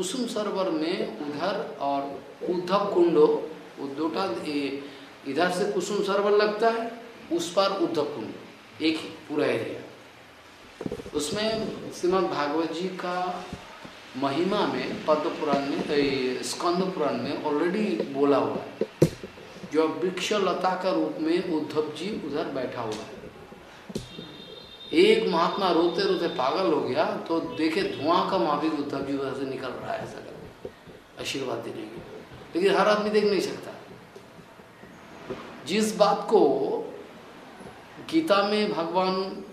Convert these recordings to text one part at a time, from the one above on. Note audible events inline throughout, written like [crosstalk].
कुसुम सरोवर में उधर और उद्धव कुंडो उद्धोटा इधर से कुसुम सरोवर लगता है, उस पर उद्धव कुंड, एक ही, पूरा एरिया। उसमें श्रीमद भागवत जी का महिमा में पद्म पुराण में स्कंद पुराण में ऑलरेडी बोला हुआ है। जो वृक्ष लता का रूप में उद्धव जी उधर बैठा हुआ है। एक महात्मा रोते रोते पागल हो गया तो देखे धुआँ का महावीर उद्धव जी से निकल रहा है ऐसा आशीर्वाद देने के लेकिन हर आदमी देख नहीं सकता। जिस बात को गीता में भगवान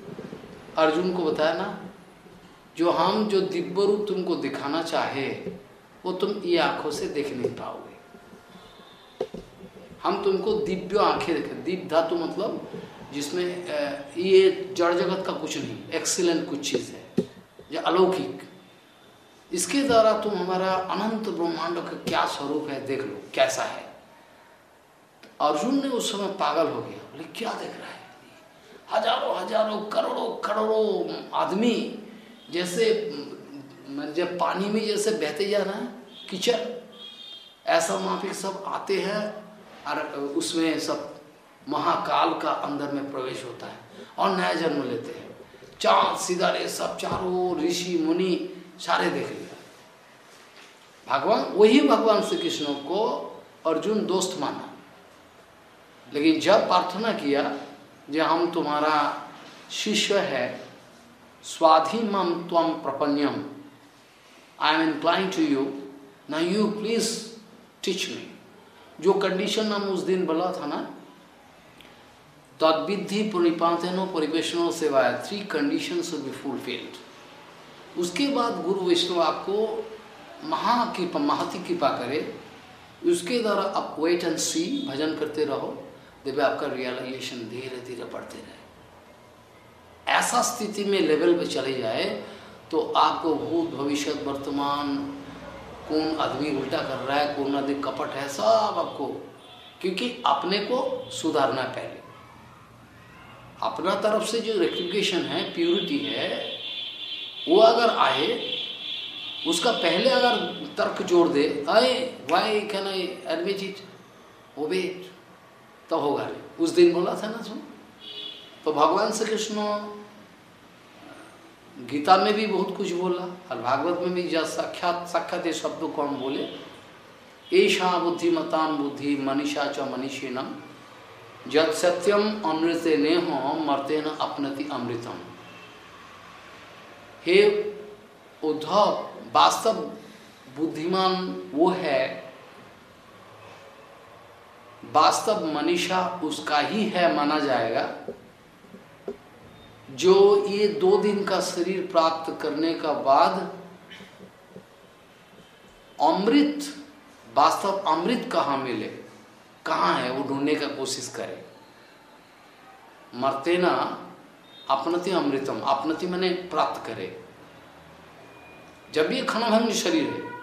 अर्जुन को बताया ना, जो हम जो दिव्य रूप तुमको दिखाना चाहे, वो तुम ये आँखों से देख नहीं पाओगे। हम तुमको दिव्य आँखें देखे। दिव्य धातु मतलब जिसमें ये जड़ जगत का कुछ नहीं एक्सीलेंट कुछ चीज़ है जो अलौकिक। इसके द्वारा तुम हमारा अनंत ब्रह्मांड का क्या स्वरूप है, देख लो, कैसा है। अर्जुन ने उस समय पागल हो गया, बोले, क्या देख रहा है? हज़ारों हज़ारों, करोड़ों करोड़ों आदमी जैसे जब पानी में जैसे बहते जा रहा है, कीचड़। ऐसा पे सब आते हैं, और उसमें सब महाकाल का अंदर में प्रवेश होता है और नया जन्म लेते हैं। चाँद सिदारे सब चारों ऋषि, मुनि, सारे देख लिया भगवान, वही भगवान श्री कृष्ण को अर्जुन दोस्त माना। लेकिन जब प्रार्थना किया जो हम तुम्हारा शिष्य है, स्वाधीनम तम प्रपन्यम I am incline to you ना यू प्लीज़ टीच मी जो कंडीशन हम उस दिन बोला था ना तद्विधि परिपातनो परिवेशनो सेवाया थ्री कंडीशन बी फुलफिल्ड उसके बाद गुरु वैष्णव आपको महाकृपा महती कृपा करे। उसके द्वारा आप वेट एंड सी भजन करते रहो। देवे आपका रियलाइजेशन धीरे धीरे बढ़ते रहे। ऐसा स्थिति में लेवल पे चले जाए तो आपको भूत भविष्य वर्तमान कौन आदमी उल्टा कर रहा है, कौन आदमी कपट है, सब आपको, क्योंकि अपने को सुधारना पहले। अपना तरफ़ से जो रेक्टिफिकेशन है प्योरिटी है, वो अगर आए, उसका पहले अगर तर्क जोड़ दे आए why can I admit it ओबेट तो होगा नहीं। उस दिन बोला था ना सुन तो भगवान श्री कृष्ण, गीता में भी बहुत कुछ बोला, और भागवत में भी जब साक्षात साक्षात ये शब्द को हम बोले ऐशा बुद्धिमतान बुद्धि मनीषा च मनीषीनम जत सत्यम अमृत ने मरते न अपनति अमृतम। हे उद्धव वास्तव बुद्धिमान वो है, वास्तव मनीषा उसका ही है माना जाएगा, जो ये दो दिन का शरीर प्राप्त करने का बाद अमृत, वास्तव अमृत कहाँ मिले? कहाँ है? वो ढूँढने का कोशिश करे। मरते ना, अपनति अमृतम, अपनति मैंने प्राप्त करे। जब भी खनभंग शरीर है,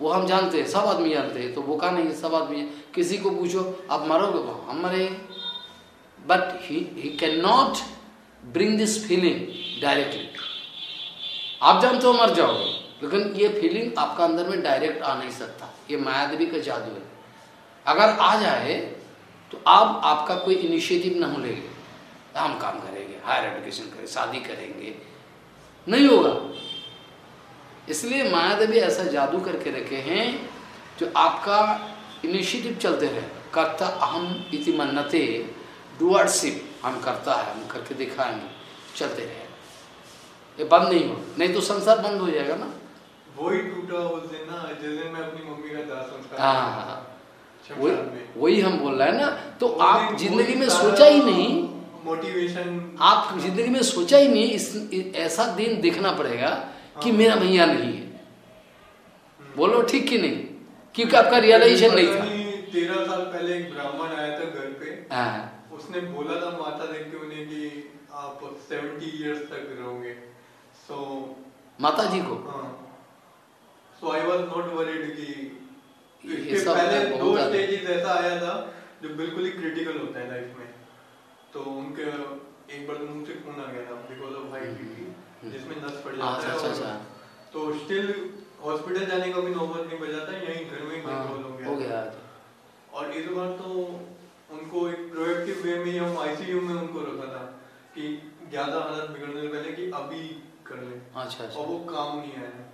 वो हम जानते हैं, सब आदमी जानते हैं तो वो का नहीं सब आदमी किसी को पूछो, आप मरोगे वहाँ? हम मरे। But he can not bring this feeling directly आप जानते हो, मर जाओगे। लेकिन ये फीलिंग आपका अंदर में डायरेक्ट आ नहीं सकता। ये मायादेवी का जादू है। अगर आ जाए तो आप आपका कोई इनिशिएटिव ना हो लेंगे हम काम करेंगे हायर एजुकेशन करेंगे शादी करेंगे। नहीं होगा। इसलिए मायादेवी ऐसा जादू करके रखे हैं जो आपका इनिशिएटिव चलते रहे। कर्ता अहम इति मन्नते डुअरशिप हम करता है हम करके दिखाएँगे चलते रहे। ये बंद नहीं हो नहीं तो संसार बंद हो जाएगा ना। वही टूटा उस दिन ना जिस मैं अपनी मम्मी का दाह संस्कार हाँ हाँ हाँ। वही वही हम बोल रहे हैं ना तो आप ज़िंदगी में सोचा ही नहीं। मोटिवेशन आप ज़िंदगी में सोचा ही नहीं इस ऐसा दिन देखना पड़ेगा कि हाँ। मेरा भैया नहीं है। बोलो ठीक कि नहीं? क्योंकि आपका रियलाइजेशन नहीं था। तेरह साल पहले एक ब्राह्मण आया था घर पे। हाँ। उसने बोला था माता देख के उन्हें कि आप सेवेंटी इयर्स तक रहोगे। सो माता जी को so I was not worried कि ये सब पहले दो स्टेजेस ऐसा आया था जो बिल्कुल ही क्रिटिकल होता है लाइफ में। तो उनके एक बार तो मुँह से खून आ गया था बिकॉज़ ऑफ़ हाई बीपी जिसमें नस अच्छा जाता अच्छा है अच्छा और तो स्टिल हॉस्पिटल जाने का भी नौबत नहीं बजा था यहीं घर में ही हाँ, कंट्रोल हो गया हो गया। और इस बार तो उनको एक प्रोएक्टिव वे में हम आईसीयू में उनको रखा था कि ज़्यादा हालत बिगड़ने से पहले कि अभी कर ले। अच्छा और अच्छा वो काम नहीं आया।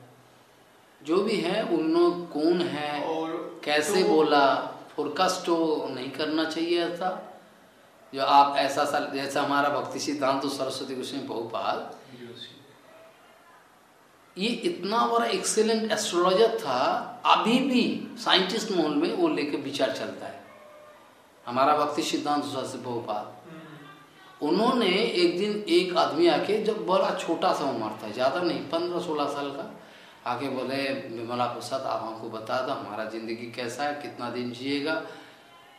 जो भी है उन कौन है और कैसे तो- बोला फोरकास्ट तो नहीं करना चाहिए था जो आप ऐसा सा जैसे हमारा भक्ति सिद्धांत तो सरस्वती गोस्वामी बहुपाल। ये इतना बड़ा एक्सीलेंट एस्ट्रोलॉजर था अभी भी साइंटिस्ट मोहल में वो लेके विचार चलता है। हमारा भक्ति सिद्धांत सरस्वती बहुपाल। हम्म, उन्होंने एक दिन एक आदमी आके जब बड़ा छोटा सा उम्र था ज़्यादा नहीं पंद्रह सोलह साल का आके बोले, विमला प्रसाद, आप हमको बता दो, हमारा ज़िंदगी कैसा है, कितना दिन जिएगा?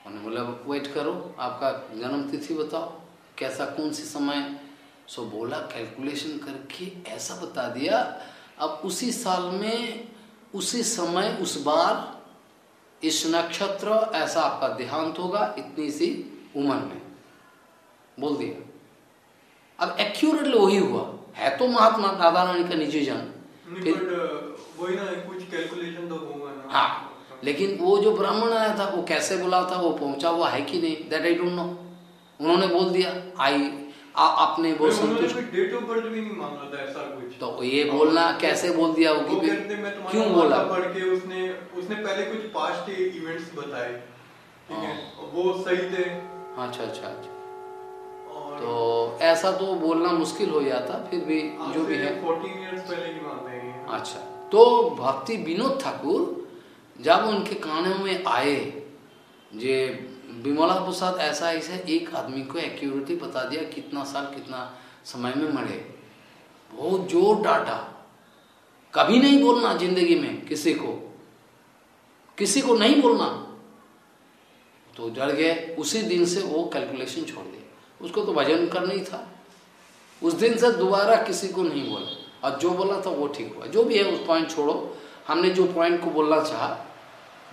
उन्होंने बोले वेट करो, आपका जन्म तिथि बताओ, कैसा कौन सी समय सो बोला कैलकुलेशन करके ऐसा बता दिया, अब उसी साल में, उसी समय, उस बार, इस नक्षत्र, ऐसा आपका देहांत होगा, इतनी सी उम्र में। बोल दिया। अब एक्यूरेटली वही हुआ। है तो महात्मा, दादा रानी का निजी जन नहीं फिर- वही ना कुछ कैलकुलेशन तो होगा ना। हाँ लेकिन वो जो ब्राह्मण आया था वो कैसे बोला था वो पहुँचा हुआ है कि नहीं दैट आई डोंट नो उन्होंने बोल दिया आई आपने वो संतुष्ट डेट ऑफ़ बर्थ भी नहीं मांगा था ऐसा कुछ। तो ये बोलना कैसे बोल दिया वो वो क्यों बोला? पढ़ के उसने उसने पहले कुछ पास्ट इवेंट्स बताए ठीक है। वो सही थे। अच्छा अच्छा अच्छा। तो ऐसा तो बोलना मुश्किल हो जाता फिर भी जो भी है। 14 इयर्स पहले की बात है। अच्छा तो भक्ति विनोद ठाकुर जब उनके कानों में आए, जे विमला प्रसाद ऐसा ऐसे एक आदमी को एक्यूरेटली बता दिया कितना साल कितना समय में मरे। बहुत ज़ोर डांटा। कभी नहीं बोलना ज़िंदगी में किसी को। किसी को नहीं बोलना। तो डर गए। उसी दिन से वो कैलकुलेशन छोड़ दिया। उसको तो भजन करना ही था। उस दिन से दोबारा किसी को नहीं बोला। और जो बोला था वो ठीक हुआ। जो भी है, उस पॉइंट छोड़ो। हमने जो पॉइंट को बोलना चाहा,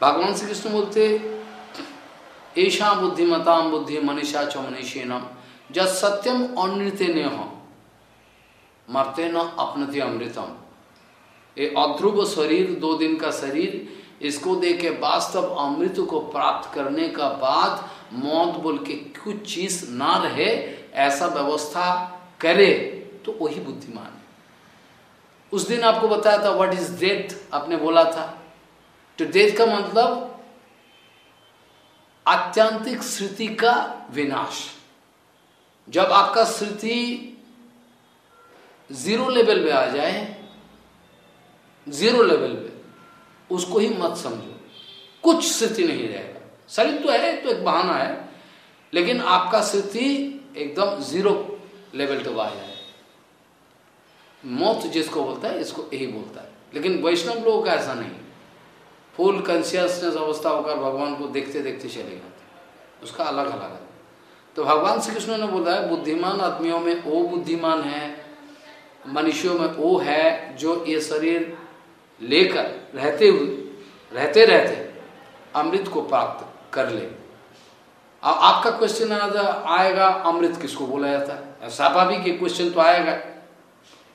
भगवान श्री कृष्ण बोलते ऐशा बुद्धिमताम बुद्धि मनीषा च मनीषीनम जब सत्यम अनृत्य ने हो मरते न अपनति अमृतम। ये अध्रुव शरीर, दो दिन का शरीर, इसको देख के वास्तव अमृत को प्राप्त करने का बाद मौत बोल के कुछ चीज़ ना रहे, ऐसा व्यवस्था करे तो वही बुद्धिमान उस दिन आपको बताया था व्हाट इज़ डेथ आपने बोला था। तो डेथ का मतलब आत्यांतिक स्मृति का विनाश। जब आपका स्मृति ज़ीरो लेवल पे आ जाए ज़ीरो लेवल पे उसको ही मत समझो। कुछ स्थिति नहीं रहेगा। शरीर तो है तो एक बहाना है, लेकिन आपका स्थिति एकदम ज़ीरो लेवल तक आ जाए। मौत जिसको बोलता है, इसको यही बोलता है। लेकिन वैष्णव लोगों का ऐसा नहीं। फुल कॉन्शियसनेस अवस्था होकर भगवान को देखते देखते चले जाते उसका अलग अलग है। तो भगवान श्री कृष्ण ने बोला है, बुद्धिमान आदमियों में वो बुद्धिमान है, मनुष्यों में वो है, जो ये शरीर लेकर रहते हुए, रहते रहते अमृत को प्राप्त कर ले। अब आपका क्वेश्चन आएगा अमृत किसको बोला जाता है? स्वाभाविक ये क्वेश्चन तो आएगा।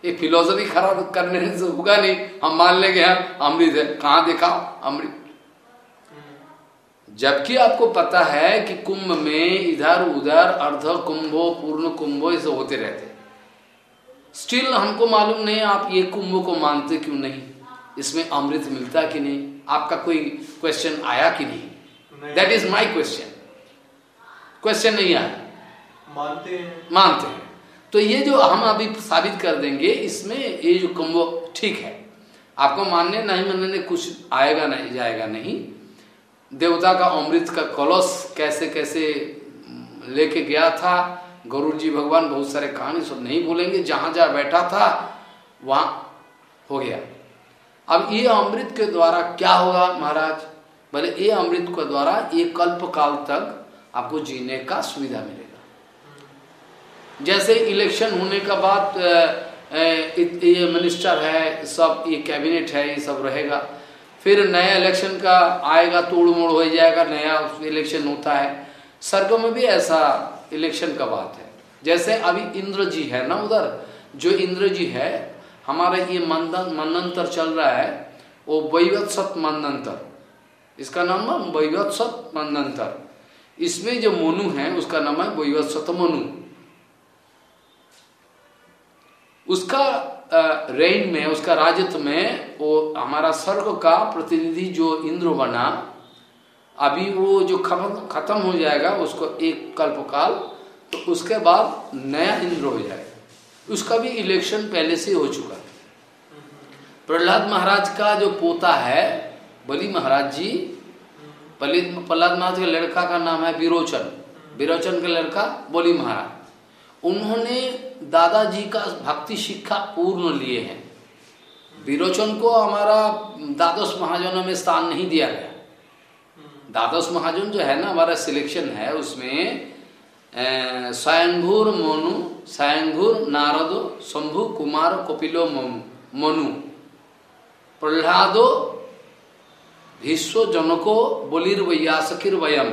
ये फिलोसफी खराब करने से होगा नहीं। हम मान लेंगे हम अमृत है। कहाँ देखा? अमृत। जबकि आपको पता है कि कुंभ में इधर उधर अर्ध कुंभो पूर्ण कुंभो ये सब होते रहते स्टिल हमको मालूम नहीं आप ये कुंभ को मानते क्यों नहीं? इसमें अमृत मिलता कि नहीं? आपका कोई क्वेश्चन आया कि नहीं? That is my question question नहीं आया। मानते हैं। मानते हैं। तो ये जो हम अभी साबित कर देंगे, इसमें ये जो कुंभ ठीक है। आपको मानने नहीं, मानने कुछ आएगा नहीं, जाएगा नहीं। देवता का अमृत का कलश कैसे कैसे लेके गया था गरुड़ जी भगवान बहुत सारे कहानी सब नहीं भूलेंगे, जहाँ जहाँ बैठा था, वहाँ हो गया। अब ये अमृत के द्वारा क्या होगा महाराज? बोले ये अमृत के द्वारा ये कल्प काल तक आपको जीने का सुविधा मिलेगा। जैसे इलेक्शन होने का बाद ये मिनिस्टर है, सब, ये कैबिनेट है, ये सब रहेगा। फिर नया इलेक्शन का आएगा तोड़ मोड़ हो जाएगा, नया इलेक्शन होता है। स्वर्ग में भी ऐसा इलेक्शन का बात है। जैसे अभी इंद्र जी है ना उधर? जो इंद्र जी है, हमारा ये मंदन मनंतर चल रहा है, वो वैवत्सत मंदंतर। इसका नाम है वैवत्सत मंदंतर। इसमें जो मोनू है, उसका नाम है वैवत्सत मनु। उसका रेन में, उसका राजत्व में वो हमारा स्वर्ग का प्रतिनिधि जो इंद्र बना, अभी वो जो खत्म हो जाएगा, उसको एक कल्पकाल तो उसके बाद नया इंद्र हो जाएगा। उसका भी इलेक्शन पहले से हो चुका प्रहलाद महाराज का जो पोता है, बलि महाराज जी प्रहलाद महाराज के लड़का का नाम है विरोचन विरोचन का लड़का बोली महाराज। उन्होंने दादाजी का भक्ति शिक्षा पूर्ण लिए हैं। विरोचन को हमारा द्वादश महाजनों में स्थान नहीं दिया गया। द्वादश महाजन जो है ना, हमारा सिलेक्शन है, उसमें स्वयंभूर मोनु, स्वयंभूर नारद, शंभु कुमार कपिलो मनु प्रहलादो भीष्व जनको बलिर वैयासखिर वयम,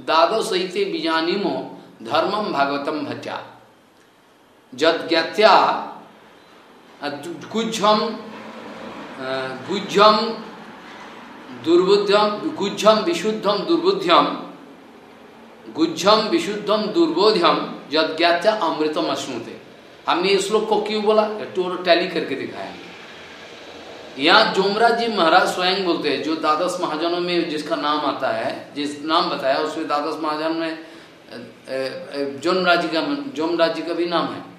द्वादश बीजानीमो धर्मम भागवतम भट्या जद ज्ञात्या गुज्जम गुज्जम दुर्बुद्धम गुज्जम विशुद्धम दुर्बुद्ध्यम गुज्जम विशुद्धम दुर्बोध्यम जद ज्ञात्या अमृतम अश्नुते। हमने इस श्लोक को क्यों बोला? टोर टैली करके दिखाया। यहाँ जोमराज जी महाराज स्वयं बोलते हैं, जो द्वादश महाजनों में जिसका नाम आता है, जिस नाम बताया, उसमें द्वादश महाजन में जोमराज जी का जोमराज जी का भी नाम है।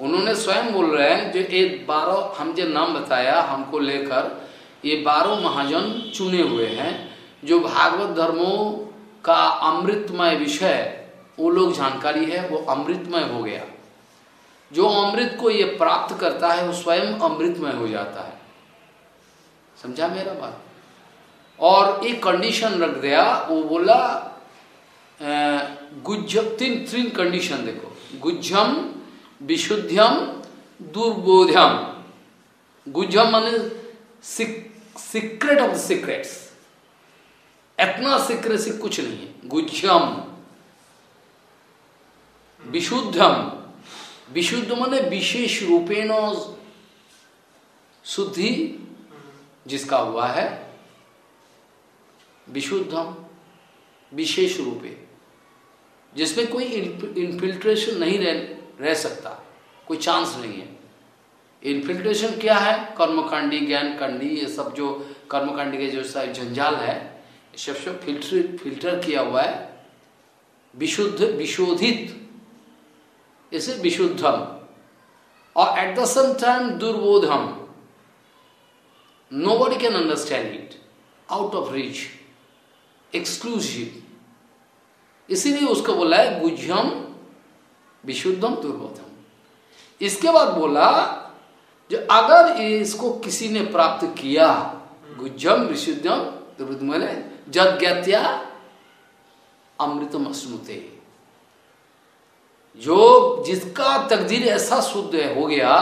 उन्होंने स्वयं बोल रहे हैं जो एक बारह, हम जो नाम बताया, हमको लेकर, ये बारह महाजन चुने हुए हैं, जो भागवत धर्मों का अमृतमय विषय, वो लोग जानकारी है, वो अमृतमय हो गया। जो अमृत को ये प्राप्त करता है, वो स्वयं अमृतमय हो जाता है। समझा मेरा बात? और एक कंडीशन रख दिया, वो बोला गुज्ज तीन तीन कंडीशन देखो। गुज्जम विशुद्ध्यम दुर्बोध्यम गुज्जम मान सीक्रेट ऑफ़ द सीक्रेट्स इतना सीक्रेसी कुछ नहीं है। गुज्जम विशुद्धम विशुद्ध माने विशेष रूपेण शुद्धि जिसका हुआ है विशुद्धम विशेष रूपे। जिसमें कोई इन्फिल्ट्रेशन नहीं रह, रह सकता। कोई चांस नहीं है। इन्फिल्ट्रेशन क्या है? कर्मकांडी ज्ञान कांडी ये सब जो कर्मकांडी के जो जंजाल है सब सब फ़िल्टर फ़िल्टर किया हुआ है, विशुद्ध, विशोधित, इसे विशुद्धम और at the same time दुर्बोधम। Nobody can understand it out of reach exclusive इसीलिए उसको बोला है गुज्यम विशुद्धम दुर्बोधम। इसके बाद बोला जो अगर इसको किसी ने प्राप्त किया, गुज्जम, विशुद्धम, दुर्बोधम जद ज्ञात्या अमृतम अस्मृते जो जिसका तकदीर ऐसा शुद्ध हो गया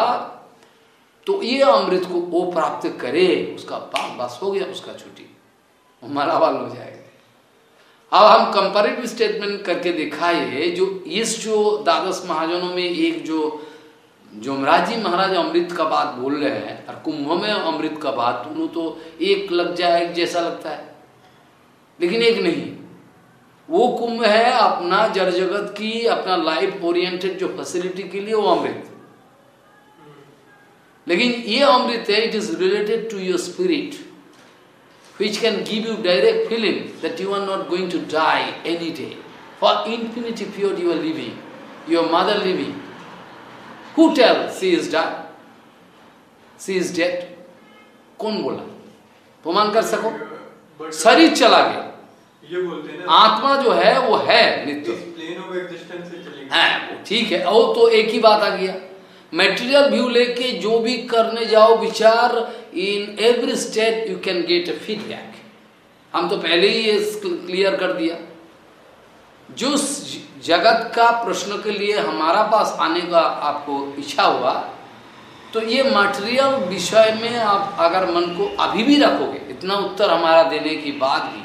तो ये अमृत को वो प्राप्त करे, उसका पाप बस हो गया, उसका छुट्टी। मरावाल हो जाएगा। अब हम कंपेरेटिव स्टेटमेंट करके दिखाए जो इस जो द्वादश महाजनों में एक जो जोमराज महाराज अमृत का बात बोल रहे हैं और कुंभ में अमृत का बात दोनों तो एक लग जाए, एक जैसा लगता है। लेकिन एक नहीं। वो कुंभ है अपना जड़ जगत की, अपना लाइफ ओरिएंटेड जो फैसिलिटी के लिए वो अमृत। लेकिन ये अमृत है it is related to your spirit which can give you direct feeling that you are not going to die any day. For infinity period you are living, your mother living. Who tells she is dead? She is dead. कौन बोला प्रमाण कर सको शरीर चला गया ये बोलते हैं आत्मा जो है वो है नित्य है वो ठीक है वो तो एक ही बात आ गया मेटेरियल व्यू लेके जो भी करने जाओ विचार in every state you can get a feedback हम तो पहले ही ये क्लियर कर दिया। जो जगत का प्रश्न के लिए हमारा पास आने का आपको इच्छा हुआ तो ये मटेरियल विषय में आप अगर मन को अभी भी रखोगे, इतना उत्तर हमारा देने की बाद भी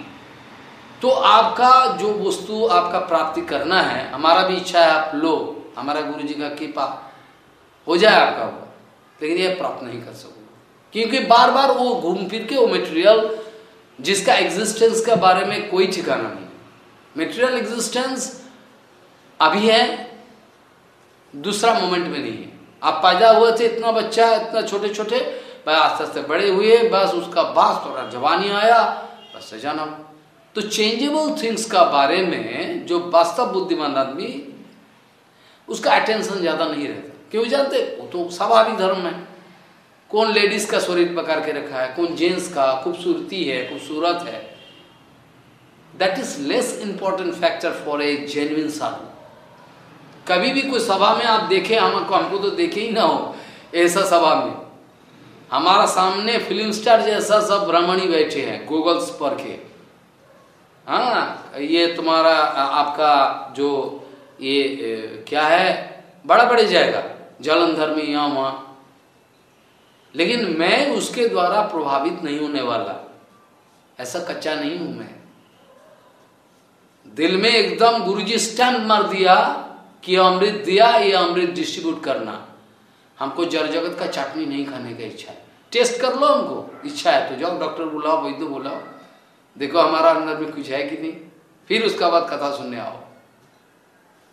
तो आपका जो वस्तु आपका प्राप्ति करना है, हमारा भी इच्छा है आप लो, हमारा गुरु जी का कृपा। हो जाए आपका वो। लेकिन ये प्राप्त नहीं कर सकोगे। क्योंकि बार बार वो घूम फिर के वो मेटेरियल जिसका एग्जिस्टेंस के बारे में कोई ठिकाना नहीं। मेटेरियल एग्जिस्टेंस अभी है, दूसरा मोमेंट में नहीं है। आप पैदा हुए थे, इतना बच्चा इतना छोटे छोटे भाई आस्ते आस्ते बड़े हुए, बस उसका बास थोड़ा जवानी आया, बस जाना। तो चेंजेबल थिंग्स का बारे में जो वास्तव बुद्धिमान आदमी, उसका अटेंशन ज़्यादा नहीं रहता। क्यों जानते? वो तो स्वाभाविक धर्म है। कौन लेडीज़ का शरीर पकड़ के रखा है? कौन जेंट्स का? खूबसूरती है, खूबसूरत है। That is less important factor for a genuine sadhu कभी भी कोई सभा में आप देखे हमको हमको तो देखे ही ना हो, ऐसा सभा में। हमारा सामने फ़िल्म स्टार जैसा सब ब्राह्मणी बैठे हैं गूगल्स पर के। हाँ ये तुम्हारा आपका जो, ये क्या है? बड़ा बड़े जाएगा जलंधर में यहाँ वहाँ लेकिन मैं उसके द्वारा प्रभावित नहीं होने वाला। ऐसा कच्चा नहीं हूँ मैं। दिल में एकदम गुरुजी स्टैंड मार दिया कि अमृत दिया, ये अमृत डिस्ट्रीब्यूट करना। हमको जड़ जगत का चटनी नहीं खाने का इच्छा है। टेस्ट कर लो हमको। इच्छा है तो जाओ डॉक्टर बुलाओ, वैद्य बुलाओ। देखो हमारा अंदर में कुछ है कि नहीं। फिर उसका बाद कथा सुनने आओ।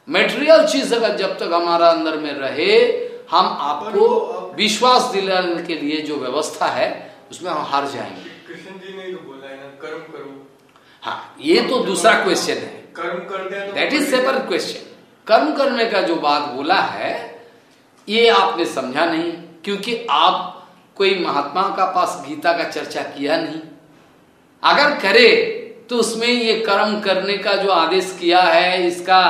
मेटेरियल चीज़ अगर जब तक हमारा अंदर में रहे हम आपको विश्वास दिलाने के लिए जो व्यवस्था है उसमें हम हार जाएँगे। कृष्ण जी ने तो बोला है ना कर्म करो। हाँ ये तो दूसरा क्वेश्चन है। कर्म कर दे दैट इज़ सेपरेट क्वेश्चन कर्म करने का जो बात बोला है ये आपने समझा नहीं क्योंकि आप कोई महात्मा का पास गीता का चर्चा किया नहीं। अगर करे तो उसमें ये कर्म करने का जो आदेश किया है, इसका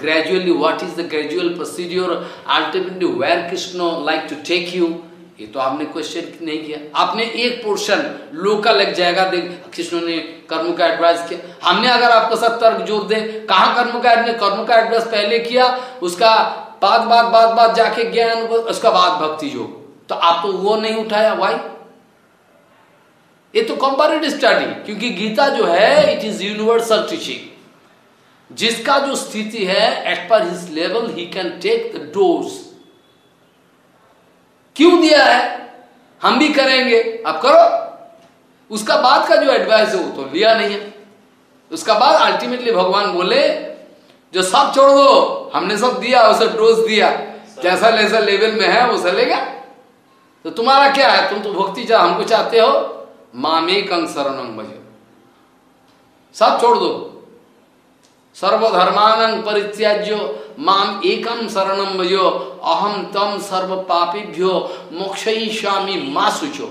gradually what is the gradual procedure ultimately where Krishna like to take you ये तो आपने क्वेश्चन नहीं किया। आपने एक पोर्शन लोकल एक जाएगा देख कृष्ण ने कर्म का एडवाइस किया। हमने अगर आपको सब तर्क ज़ोर दे, कहा कर्म का कर्म का एडवाइस पहले किया? उसका बाद बाद बाद बाद जाके ज्ञान, उसका बाद भक्ति योग तो आप तो वो नहीं उठाया वाई ये तो कंपेरेटिव स्टडी क्योंकि गीता जो है इट इज़ यूनिवर्सल टीचिंग जिसका जो स्थिति है at par his level he can take the dose क्यों दिया है? हम भी करेंगे। आप करो। उसका बाद का जो एडवाइस है, वो तो लिया नहीं है। उसका बाद अल्टीमेटली भगवान बोले, जो सब छोड़ दो, हमने सब दिया, उसे डोज दिया। जैसा जैसा लेवल में है, वो चलेगा। तो तुम्हारा क्या है? तुम तो भक्ति चाह, हमको चाहते हो। मामेकं शरणं भज सब छोड़ दो। सर्वधर्मान परित्याज्यो माम एकम शरणम भजो अहम तम सर्व पापीभ्यो मोक्षयिष्यामी माँ सुचो।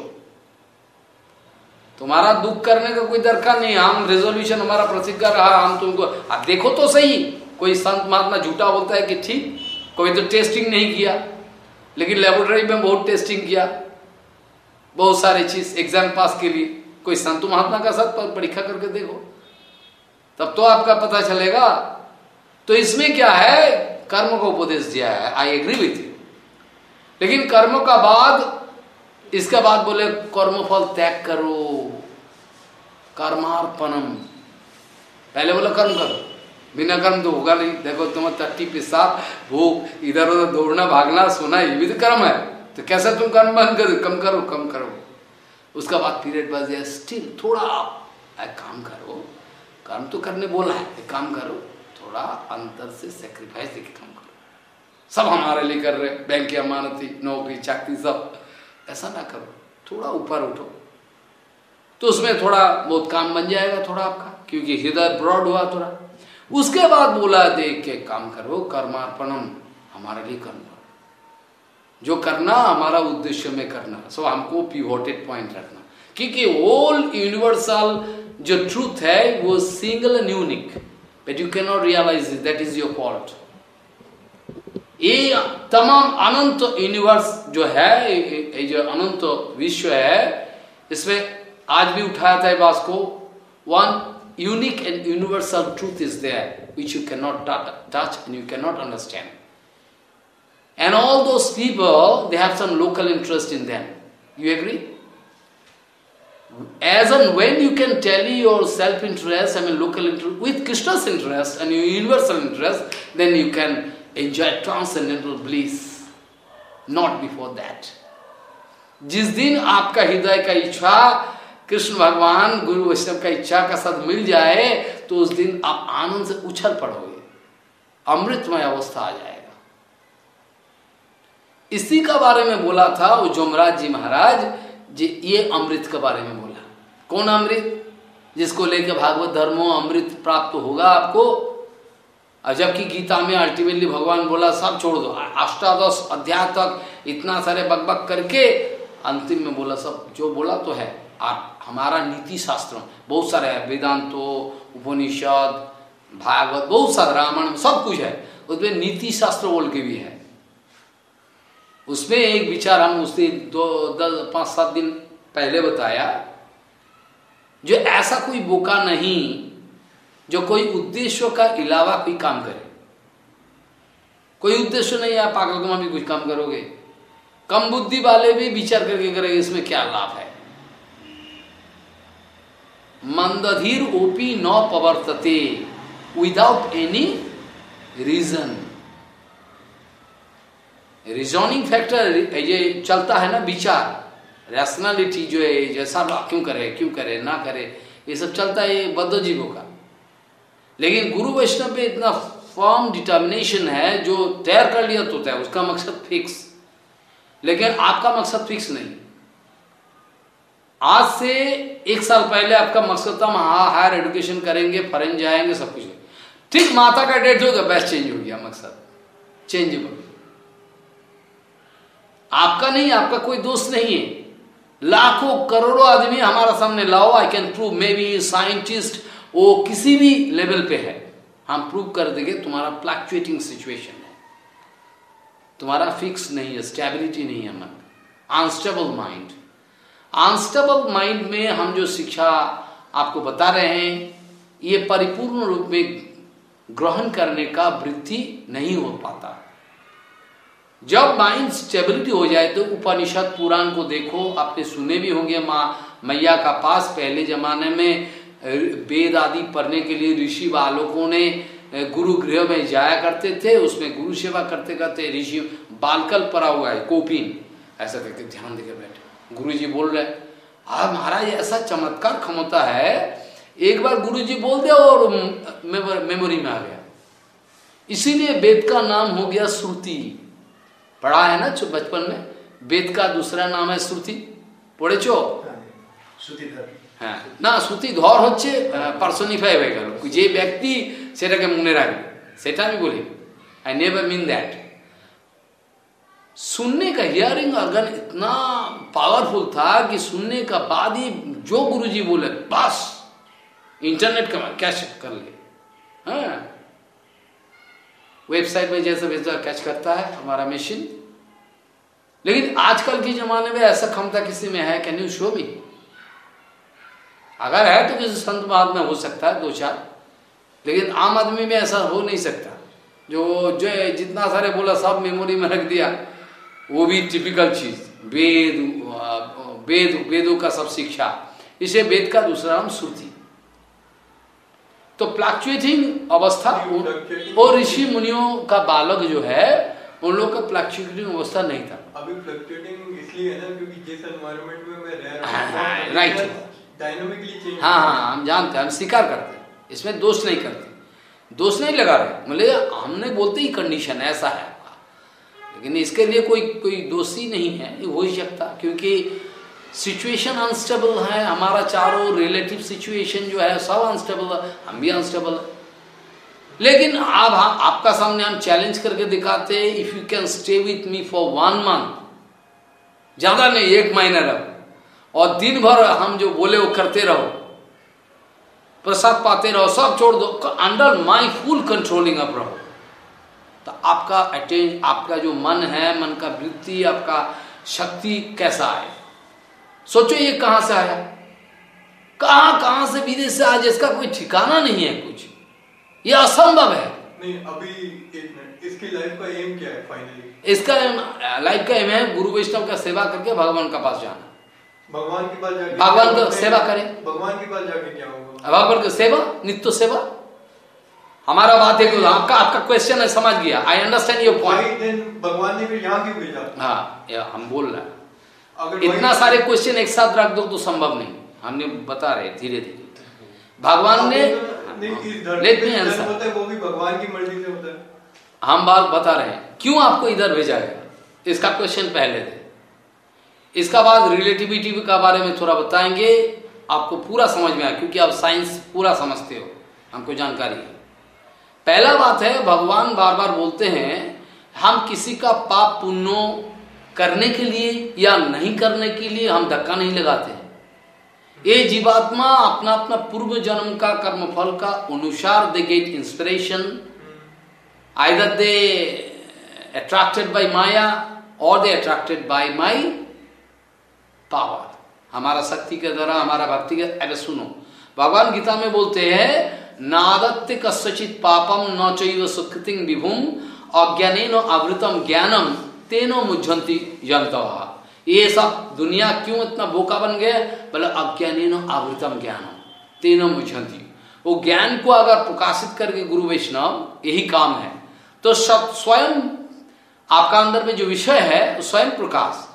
तुम्हारा दुख करने का कोई दरकार नहीं, हम रेजोल्यूशन हमारा प्रतिज्ञा रहा, हम तुमको, आप देखो तो सही। कोई संत महात्मा झूठा बोलता है कि ठीक, कोई तो टेस्टिंग नहीं किया, लेकिन लेबोरेटरी में बहुत टेस्टिंग किया। बहुत सारे चीज़ एग्ज़ाम पास के लिए। कोई संत महात्मा का साथ परीक्षा करके देखो। तब तो आपका पता चलेगा। तो इसमें क्या है? कर्म को उपदेश दिया है। आई एग्री विथ यू लेकिन कर्म का बाद, इसके बाद बोले कर्म फल त्याग करो। कर्मार्पणम। पहले बोला कर्म करो। बिना कर्म तो होगा नहीं। देखो तुम टट्टी पिसाब भूख इधर उधर दौड़ना, भागना, सोना, ये भी तो कर्म है। तो कैसा तुम कर्म बंद करो कम करो कम करो। उसका बाद पीरियड बाद स्टिल थोड़ा आप काम करो। कर्म तो करने बोला है। एक काम करो। थोड़ा अंतर से सेक्रीफाइस देके काम करो। सब हमारे लिए कर रहे बैंक की अमानती, नौकरी, चाकरी, सब। ऐसा ना करो। थोड़ा ऊपर उठो। तो उसमें थोड़ा बहुत काम बन जाएगा थोड़ा आपका, क्योंकि हृदय ब्रॉड हुआ थोड़ा। उसके बाद बोला देख के काम करो। कर्मार्पणम हमारे लिए कर्म करो जो करना हमारा उद्देश्य में करना। सो हमको पिवोटेड पॉइंट रखना। क्योंकि ओल यूनिवर्सल जो ट्रूथ है वो single and unique but you can not realise that is your fault ये तमाम अनंत यूनिवर्स जो है ये जो अनंत विश्व है इसमें आज भी उठाया था बास को one unique and universal truth is there, which you cannot touch and you cannot understand. And all those people, they have some local interest in them. You agree? As and when you can tally your self-interest, I mean local interest, with Krishna's interest and your universal interest, then you can enjoy transcendental bliss. Not before that. जिस दिन आपका हृदय का इच्छा कृष्ण भगवान गुरु वैष्णव का इच्छा का साथ मिल जाए तो उस दिन आप आनंद से उछल पड़ोगे अमृतमय अवस्था आ जाएगा इसी का बारे में बोला था वो जोमराज जी महाराज जी, ये अमृत के बारे में बोला। कौन अमृत? जिसको लेकर भागवत धर्मो अमृत प्राप्त होगा आपको। जबकि गीता में अल्टीमेटली भगवान बोला, सब छोड़ दो, अष्टादश अध्याय तक इतना सारे बकबक करके अंतिम में बोला, सब जो बोला तो है। आप हमारा नीति शास्त्र, बहुत सारे है, वेदांतो, उपनिषद, भागवत, बहुत सारे, रामायण, सब कुछ है। उसमें नीति शास्त्र बोल के भी है। उसमें एक विचार हम उससे दो, दस, पाँच, सात दिन पहले बताया, जो ऐसा कोई बोका नहीं, जो कोई उद्देश्य का अलावा कोई काम करे। कोई उद्देश्य नहीं है पागलगमा भी कुछ काम करोगे। कम बुद्धि वाले भी विचार करके करेंगे, इसमें क्या लाभ है? मंदधीर ओपी न पवर्तते without any reason reasoning factor ये चलता है ना विचार। रैशनैलिटी जो है जैसा क्यों करे क्यों करे, ना करे, ये सब चलता है बद्ध जीवों का। लेकिन गुरु वैष्णव पे इतना फॉर्म डिटर्मिनेशन है, जो तैयार कर लिया तो है उसका मकसद फिक्स लेकिन आपका मकसद फिक्स नहीं। आज से एक साल पहले आपका मकसद था हाँ हायर एजुकेशन करेंगे फॉरन जाएँगे, सब कुछ। ठीक, माता का डेट हो गया बेस्ट चेंज हो गया मकसद। चेंजेबल आपका नहीं, आपका कोई दोस्त नहीं है। लाखों करोड़ों आदमी हमारा सामने लाओ I can prove may be scientist वो किसी भी लेवल पे है। हम प्रूव कर देंगे, तुम्हारा फ्लैक्चुएटिंग सिचुएशन है। तुम्हारा फिक्स नहीं है स्टेबिलिटी नहीं है मन अनस्टेबल माइंड अनस्टेबल माइंड में हम जो शिक्षा आपको बता रहे हैं, ये परिपूर्ण रूप में ग्रहण करने का वृद्धि नहीं हो पाता। जब माइंड स्टेबिलिटी हो जाए तो उपनिषद पुराण को देखो, आपने सुने भी होंगे माँ मैया का पास पहले जमाने में वेद आदि पढ़ने के लिए ऋषि बालकों ने गुरु गृह में जाया करते थे, उसमें गुरु सेवा करते करते ऋषि बालकल पड़ा हुआ है, कोपिन। ऐसा करके ध्यान देकर बैठे। गुरु जी बोल रहे, आ, महाराज, ऐसा चमत्कार क्षमता है, एक बार गुरु जी बोल दे और मेमोरी में आ गया। इसीलिए वेद का नाम हो गया श्रुति। पढ़ा है ना बचपन में वेद का दूसरा नाम है श्रुति पढ़े चो হ্যাঁ না শ্রুতি ধর হচ্ছে পার্সনিফাই হয়ে গেল যে ব্যক্তি সেটাকে মনে রাখবে সেটা আমি বলি आई नेवर मीन दैट सुनने का हियरिंग ऑर्गन इतना पावरफुल था कि सुनने का बाद ही जो गुरुजी बोले बस इंटरनेट का कैच कर ले हाँ वेबसाइट में जैसे वैसा कैच करता है हमारा मशीन लेकिन आजकल के जमाने में ऐसा क्षमता किसी में है कैन यू शो मी अगर है तो किसी संत महात्मा हो सकता है दो चार लेकिन आम आदमी में ऐसा हो नहीं सकता। जो जो जितना सारे बोला, सब मेमोरी में रख दिया, वो भी टिपिकल चीज़। वेद वेद, वेदों का सब शिक्षा। इसे वेद का दूसरा नाम श्रुति। तो फ्लक्चुएटिंग अवस्था और ऋषि मुनियों का बालक जो है उन लोग का फ्लक्चुएटिंग अवस्था नहीं था। अभी फ्लक्चुएटिंग इसलिए है ना क्योंकि जिस एनवायरनमेंट में मैं रह रहा हूँ हाँ, हाँ, राइट डायनामिकली चेंज हाँ हाँ। हम जानते हैं हम स्वीकार करते हैं। इसमें दोष नहीं करते। दोष नहीं लगा रहे। मतलब हमने बोलते ही कंडीशन ऐसा है। लेकिन इसके लिए कोई कोई दोषी नहीं है हो ही सकता क्योंकि सिचुएशन अनस्टेबल है, हमारा चारों रिलेटिव सिचुएशन जो है, सब अनस्टेबल है, हम भी अनस्टेबल है। लेकिन अब हम, आपका सामने हम चैलेंज करके दिखाते हैं if you can stay with me for one month ज़्यादा नहीं, एक महीना रहो। और दिन भर हम जो बोले वो करते रहो। प्रसाद पाते रहो, सब छोड़ दो अंडर माई फुल कंट्रोलिंग अब रहो। तो आपका अटेंज आपका जो मन है, मन का वृत्ति, आपका शक्ति कैसा है? सोचो ये कहाँ से आया? कहाँ कहाँ से विदेश से आज इसका कोई ठिकाना नहीं है कुछ? ये असंभव है। नहीं अभी एक मिनट इसकी लाइफ का एम क्या है फाइनली इसका लाइफ का एम है गुरु वैष्णव का सेवा करके भगवान का पास जाना। भगवान के पास जाके भगवान का सेवा करें। भगवान के पास जाके क्या होगा? भगवान का सेवा? नित्य सेवा? हमारा बात है कि आपका आपका क्वेश्चन है समझ गया। आई अंडरस्टैंड योर पॉइंट भगवान ने फिर यहाँ क्यों भेजा? हाँ हम बोल रहे हैं। इतना सारे क्वेश्चन एक साथ रख दो तो संभव नहीं। हमने बता रहे धीरे धीरे। भगवान ने होता है वो भी भगवान की मर्ज़ी से होता है। हम बात बता रहे हैं। क्यों आपको इधर भेजा गया इसका क्वेश्चन पहले दे। इसका बाद रिलेटिविटी का बारे में थोड़ा बताएँगे। आपको पूरा समझ में आया क्योंकि आप साइंस पूरा समझते हो। हमको जानकारी है। पहला बात है भगवान बार बार बोलते हैं हम किसी का पाप पुण्य करने के लिए या नहीं करने के लिए हम धक्का नहीं लगाते ये जीवात्मा अपना अपना पूर्व जन्म का, कर्मफल का अनुसार they get inspiration either they attracted by maya or they attracted by my power हमारा शक्ति के द्वारा, हमारा भक्ति के, अरे सुनो, भगवान गीता में बोलते हैं नादत्य कस्यचित पापम न चैव सुकृति विभुम अज्ञान आवृतम ज्ञानम तेनो मुझंती जनता ये सब दुनिया क्यों इतना बोका बन गया बोले अज्ञान आवृतम ज्ञानम तेनो मुझंती वो ज्ञान को अगर प्रकाशित करके गुरु वैष्णव, यही काम है। तो सब स्वयं, आपका अंदर में जो विषय है, वो स्वयं प्रकाश।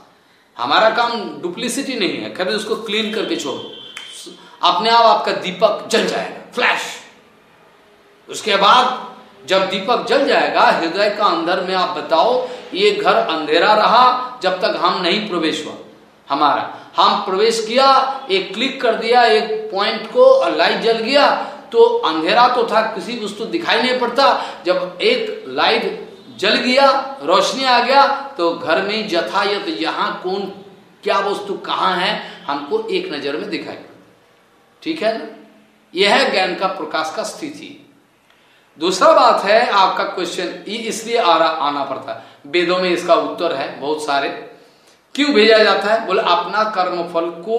हमारा काम डुप्लिसिटी नहीं है। कभी उसको क्लीन करके छोड़ो। अपने आप आपका दीपक जल जाएगा। फ्लैश। उसके बाद जब दीपक जल जाएगा, हृदय का अंदर में आप बताओ ये घर अंधेरा रहा जब तक हम नहीं प्रवेश हुआ। हमारा, हम प्रवेश किया, एक क्लिक कर दिया, एक पॉइंट को, और लाइट जल गया तो अंधेरा तो था, किसी वस्तु दिखाई नहीं पड़ता। जब एक लाइट जल गया, रोशनी आ गया तो घर में यथायत यहाँ कौन, क्या वस्तु कहाँ है, हमको एक नज़र में दिखाई ठीक है ना? यह है ज्ञान का प्रकाश का स्थिति। दूसरा बात है, आपका क्वेश्चन इसलिए आ रहा, आना पड़ता है। वेदों में इसका उत्तर है, बहुत सारे। क्यों भेजा जाता है? बोले, अपना कर्मफल को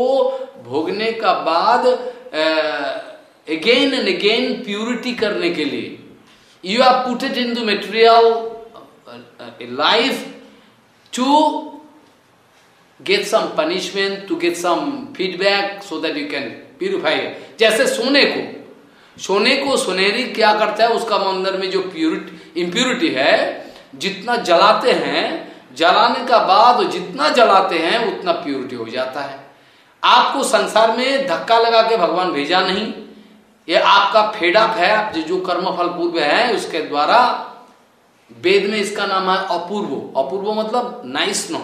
भोगने का बाद अगेन एंड अगेन प्यूरिटी करने के लिए। You are putted in the material life to get some punishment, to get some feedback so that you can purify जैसे सोने को। सोने को सुनहरी क्या करता है? उसका अंदर में जो प्यूरिटी इम्प्यूरिटी है जितना जलाते हैं जलाने का बाद जितना जलाते हैं उतना प्योरिटी हो जाता है। आपको संसार में धक्का लगा के भगवान भेजा नहीं। ये आपका फेडअप है जो, जो कर्मफल पूर्व है उसके द्वारा वेद में इसका नाम है अपूर्व। अपूर्व मतलब नाइस नो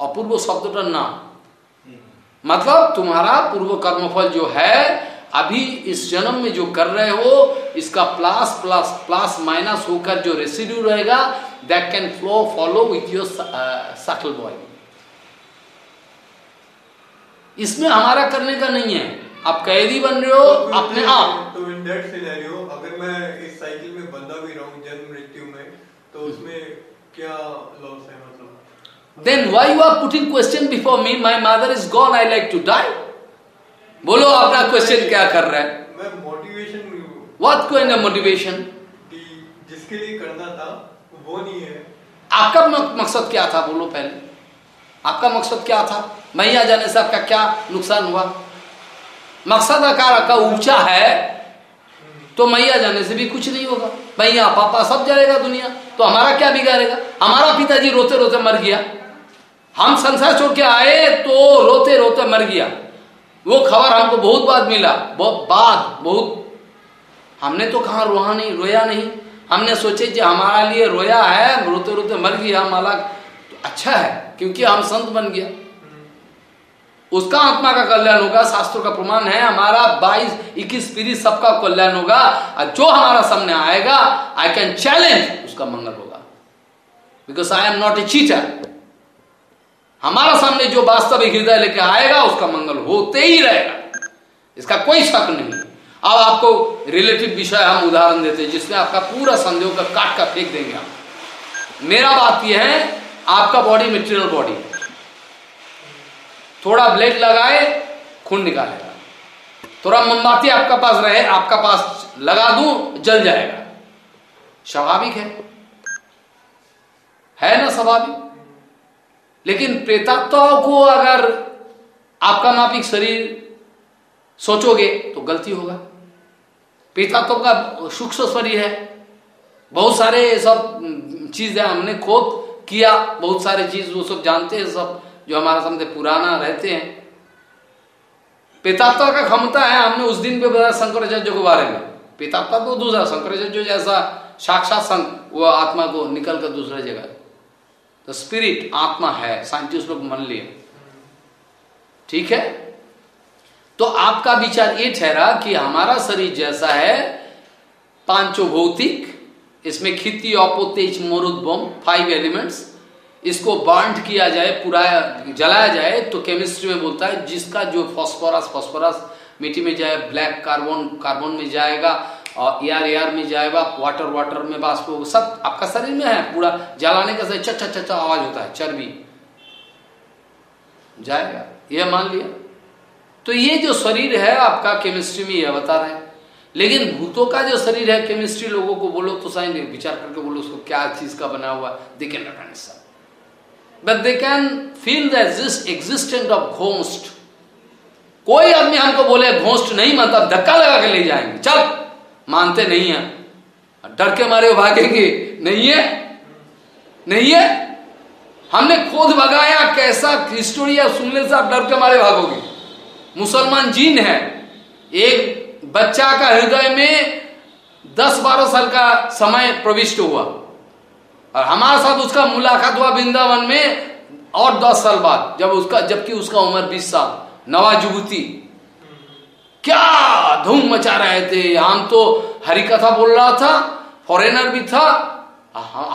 अपूर्व शब्द का नाम। मतलब तुम्हारा पूर्व कर्मफल जो है अभी इस जन्म में जो कर रहे हो इसका प्लस प्लस प्लस माइनस होकर जो रेसिड्यू रहेगा that can flow follow with your सकल बॉय इसमें हमारा करने का नहीं है आप कैदी बन रहे हो तो अपने आप तो इन दैट सिनेरियो अगर मैं इस साइकिल में बंधा भी रहूँ जन्म मृत्यु में तो उसमें क्या लॉस है मतलब Then why you are putting question before me? My mother is gone. I like to die. बोलो अपना क्वेश्चन क्या कर रहा है? मैं मोटिवेशन of motivation? कि जिसके लिए करना था वो नहीं है। आपका मकसद क्या था? बोलो पहले। आपका मकसद क्या था? मैया जाने से आपका क्या नुकसान हुआ? मकसद आकार का ऊँचा है तो मैया जाने से भी कुछ नहीं होगा। मैया पापा सब जाएगा दुनिया। तो हमारा क्या बिगाड़ेगा? हमारा पिताजी रोते रोते मर गया। हम संसार छोड़ के आए तो रोते रोते मर गया। वो खबर हमको बहुत बाद मिला। बहुत बाद बहुत। हमने तो कहा रोहा नहीं, रोया नहीं। हमने सोचे कि हमारा लिए रोया है, रोते रोते मर गया हमारा तो अच्छा है, क्योंकि हम संत बन गया। उसका आत्मा का कल्याण होगा, शास्त्रों का प्रमाण है। हमारा 22 21 पीढ़ी सबका कल्याण होगा। और जो हमारा सामने आएगा आई कैन चैलेंज उसका मंगल होगा। Because I am not a cheater हमारा सामने जो वास्तविक हृदय लेके आएगा, उसका मंगल होते ही रहेगा। इसका कोई शक नहीं। अब आपको रिलेटिव विषय हम उदाहरण देते हैं, जिसमें आपका पूरा संदेह का काट का फेंक देंगे आप। मेरा बात यह है, आपका बॉडी मेटेरियल बॉडी थोड़ा ब्लेड लगाए, खून निकालेगा। थोड़ा मोमबाती आपका पास रहे, आपका पास लगा दू, जल जाएगा। स्वाभाविक है। है ना स्वाभाविक? लेकिन प्रेतात्माओं को अगर आपका मापिक शरीर सोचोगे तो गलती होगा। प्रेतात्व का सूक्ष्म शरीर है। बहुत सारे सब चीज़ है हमने खोद किया, बहुत सारे चीज़ वो सब जानते हैं सब जो हमारे सामने पुराना रहते हैं। पितात्ता का क्षमता है, हमने उस दिन पे बताया शंकराचार्य के बारे में। पितात्ता तो दूसरा, शंकराचार्य जैसा साक्षात संत, वो आत्मा को निकल कर दूसरा जगह तो स्पिरिट आत्मा है। साइंटिस्ट लोग मान लिए। ठीक है? तो आपका विचार ये ठहरा कि हमारा शरीर जैसा है पाँचों भौतिक इसमें खिति अपोतेज मोरुद्वम फाइव एलिमेंट्स इसको बांट किया जाए पूरा जलाया जाए तो केमिस्ट्री में बोलता है, जिसका जो फॉस्फोरस फॉस्फोरस मिट्टी में जाए ब्लैक कार्बन कार्बन में जाएगा और एयर एयर में जाएगा वाटर वाटर में बाष्प सब आपका शरीर में है, पूरा जलाने का चचा चचा आवाज़ होता है, चर्बी। जाएगा। यह मान लिया। तो ये जो शरीर है, आपका केमिस्ट्री में यह बता रहे लेकिन भूतों का जो शरीर है केमिस्ट्री लोगों को बोलो तो साइन विचार करके बोलो, उसको क्या चीज़ का बना हुआ they can understand but they can feel the existent of ghost कोई आदमी हमको बोले, घोस्ट नहीं मतलब धक्का लगा के ले जाएँगे। चल। मानते नहीं है। डर के मारे भागेंगे। नहीं है? नहीं है? हमने खुद भगाया, कैसा स्टोरी सुनने से आप डर के मारे भागोगे? मुसलमान जीन है। एक बच्चा का हृदय में दस बारह साल का समय प्रविष्ट हुआ। और हमारे साथ उसका मुलाकात हुआ वृंदावन में और दस साल बाद, जब उसका जबकि उसका उम्र बीस साल। नवा जुबुती क्या धूम मचा रहे थे? हम तो हरिकथा बोल रहा था फॉरेनर भी था।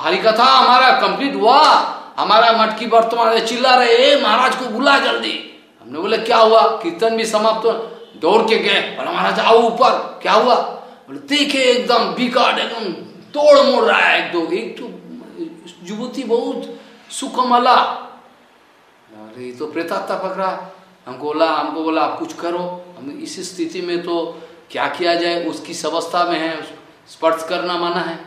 हरिकथा हमारा कंप्लीट हुआ। हमारा मटकी वर्तमान चिल्ला रहे, ए, महाराज को बुला जल्दी। हमने बोले, क्या हुआ? कीर्तन भी समाप्त हो दौड़ के गए। बोला, महाराज, आओ ऊपर। क्या हुआ? बोले देखे एकदम बिकाट, एकदम तोड़ मोड़ रहा है, एक दो, एक तो युवती बहुत सुखमला अरे तो प्रेतात्ता पकड़ा। हमको बोला हमको बोला, आप कुछ करो। हम इस स्थिति में तो क्या किया जाए, उसकी अवस्था में है, स्पर्श करना माना है।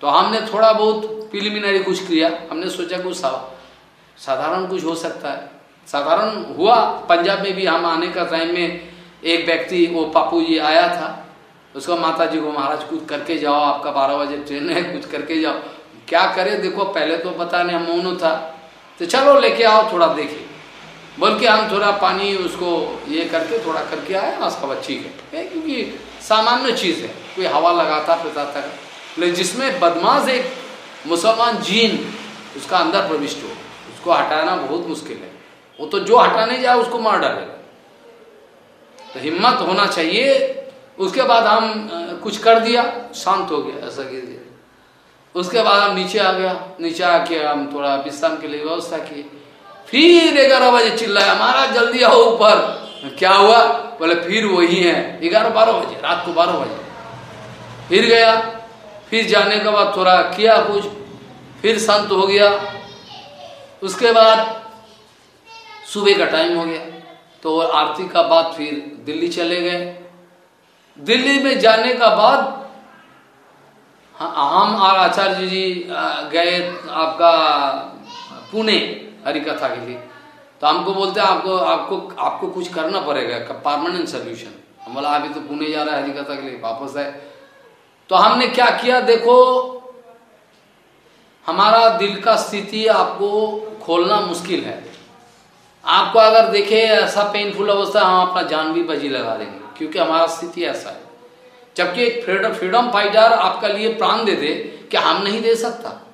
तो हमने थोड़ा बहुत प्रिलिमिनरी कुछ किया। हमने सोचा कुछ साधारण कुछ हो सकता है। साधारण हुआ, पंजाब में भी हम आने का टाइम में एक व्यक्ति, वो पापू जी आया था। उसको माता जी को, महाराज, कुछ करके जाओ, आपका बारह बजे ट्रेन है, कुछ करके जाओ। क्या करे? देखो, पहले तो पता नहीं, हम मोनो था। तो चलो, लेके आओ, थोड़ा देखे। बोल के हम थोड़ा पानी उसको ये करके, थोड़ा करके आए ना उसका ठीक है। क्योंकि सामान्य चीज़ है। कोई हवा लगाता फिरता था। लेकिन जिसमें बदमाश एक मुसलमान जीन, उसका अंदर प्रविष्ट हो, उसको हटाना बहुत मुश्किल है। वो तो जो हटाने जाए, उसको मार डालेगा तो हिम्मत होना चाहिए। उसके बाद हम कुछ कर दिया, शांत हो गया, ऐसा गिर उसके बाद हम नीचे आ गया। नीचे आके हम थोड़ा विश्राम के लिए व्यवस्था की। फिर ग्यारह बजे चिल्लाया, महाराज, जल्दी आओ ऊपर। क्या हुआ? बोले, फिर वही है, ग्यारह बारह बजे, रात को बारह बजे। फिर गया, फिर जाने के बाद थोड़ा किया कुछ, फिर शांत हो गया। उसके बाद सुबह का टाइम हो गया। तो आरती का बाद फिर दिल्ली चले गए। दिल्ली में जाने का बाद हम और आचार्य जी गए आपका पुणे। हरि कथा के लिए। तो हमको बोलते हैं, आपको आपको आपको कुछ करना पड़ेगा परमानेंट सोल्यूशन हम बोला, अभी तो पुणे जा रहा है हरि कथा के लिए, वापस आए। तो हमने क्या किया, देखो, हमारा दिल का स्थिति आपको खोलना मुश्किल है। आपको अगर देखे, ऐसा पेनफुल अवस्था, हम अपना जान भी बजी लगा देंगे, क्योंकि हमारा स्थिति ऐसा है। जबकि एक फ्रीडम फ्रीडम फाइटर आपका लिए प्राण दे दे क्या हम नहीं दे सकता।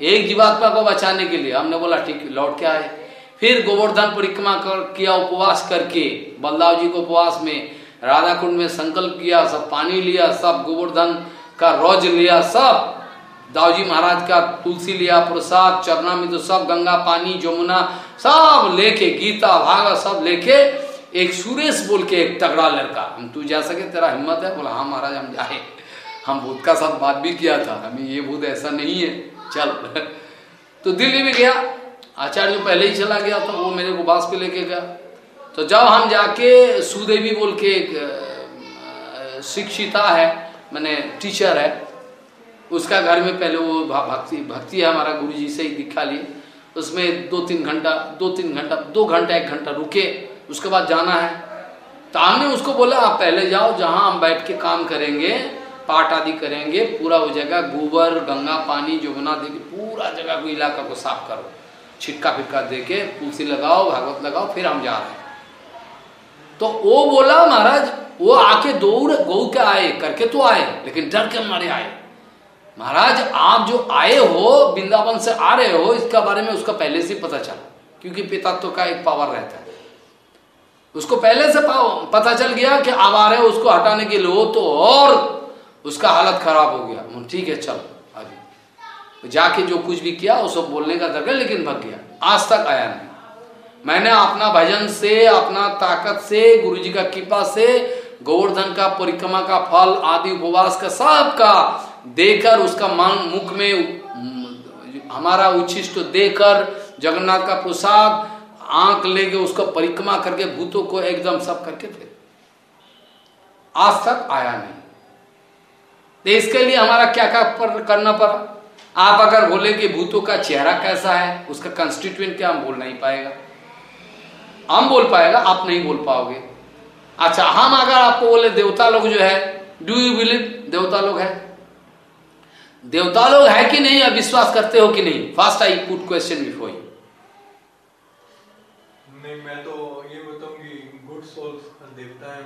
एक जीवात्मा को बचाने के लिए हमने बोला, ठीक, लौट के आए। फिर गोवर्धन परिक्रमा कर, किया उपवास करके बलदाव जी को उपवास में राधा कुंड में संकल्प किया, सब पानी लिया, सब गोवर्धन का रोज लिया, सब दाऊजी महाराज का तुलसी लिया, प्रसाद चरना में तो सब गंगा, पानी, जमुना, सब लेके, गीता, भागा, सब लेके, एक सुरेश बोल के एक तगड़ा लड़का, हम तू जा सके, तेरा हिम्मत है? बोला हाँ महाराज, हम जाए हम भूत का साथ बात भी किया था, हमें ये भूत ऐसा नहीं है। चल। तो दिल्ली में गया, आचार्य पहले ही चला गया तो वो मेरे को बास पे लेके गया। तो जब हम जाके सुदेवी बोल के एक शिक्षिता है, मैंने टीचर है, उसका घर में पहले वो भक्ति भक्ति है हमारा गुरु जी से ही दिखा लिए। उसमें दो तीन घंटा दो तीन घंटा, दो घंटा, एक घंटा रुके, उसके बाद जाना है। तो हमने उसको बोला, आप पहले जाओ, जहाँ हम बैठ के काम करेंगे पाठ आदि करेंगे, पूरा हो जाएगा। गोबर, गंगा, पानी जमुना देवी पूरा जगह को इलाका को साफ़ करो। छिटका फिटका दे के तुलसी लगाओ, भागवत लगाओ, फिर हम जा रहे हैं। तो वो बोला, महाराज, वो आके दौड़, गौ के आए, करके तो आए, लेकिन डर के मारे आए। महाराज, आप जो आए हो, वृंदावन से आ रहे हो, इसका बारे में उसका पहले से पता चला, क्योंकि पितात्व का एक पावर रहता है। उसको पहले से पता चल गया कि आप आ रहे हो, उसको हटाने के लिए हो तो और उसका हालत खराब हो गया। ठीक है, चलो अभी जाके जो कुछ भी किया, वो सब बोलने का दरकार लेकिन भग गया। आज तक आया नहीं। मैंने अपना भजन से, अपना ताकत से गुरु जी का कृपा से, गोवर्धन का, परिक्रमा का फल, आदि उपवास का सब का देकर, उसका मन, मुख में, हमारा उच्छिष्ट देकर, जगन्नाथ का प्रसाद, आँख लेके उसका परिक्रमा करके, भूतों को एकदम सब करके फिर। आज तक आया नहीं। तो इसके लिए हमारा क्या क्या पर, करना पड़ा? आप अगर बोले कि भूतों का चेहरा कैसा है उसका कंस्टिट्यूएंट क्या हम बोल नहीं पाएगा। हम बोल पाएगा आप नहीं बोल पाओगे। अच्छा हम अगर आपको बोले देवता लोग जो है डू यू बिलीव देवता लोग है? देवता लोग है कि नहीं? आप विश्वास करते हो कि नहीं? First I put question before नहीं मैं तो ये बताऊँगी गुड सोल्स देवता है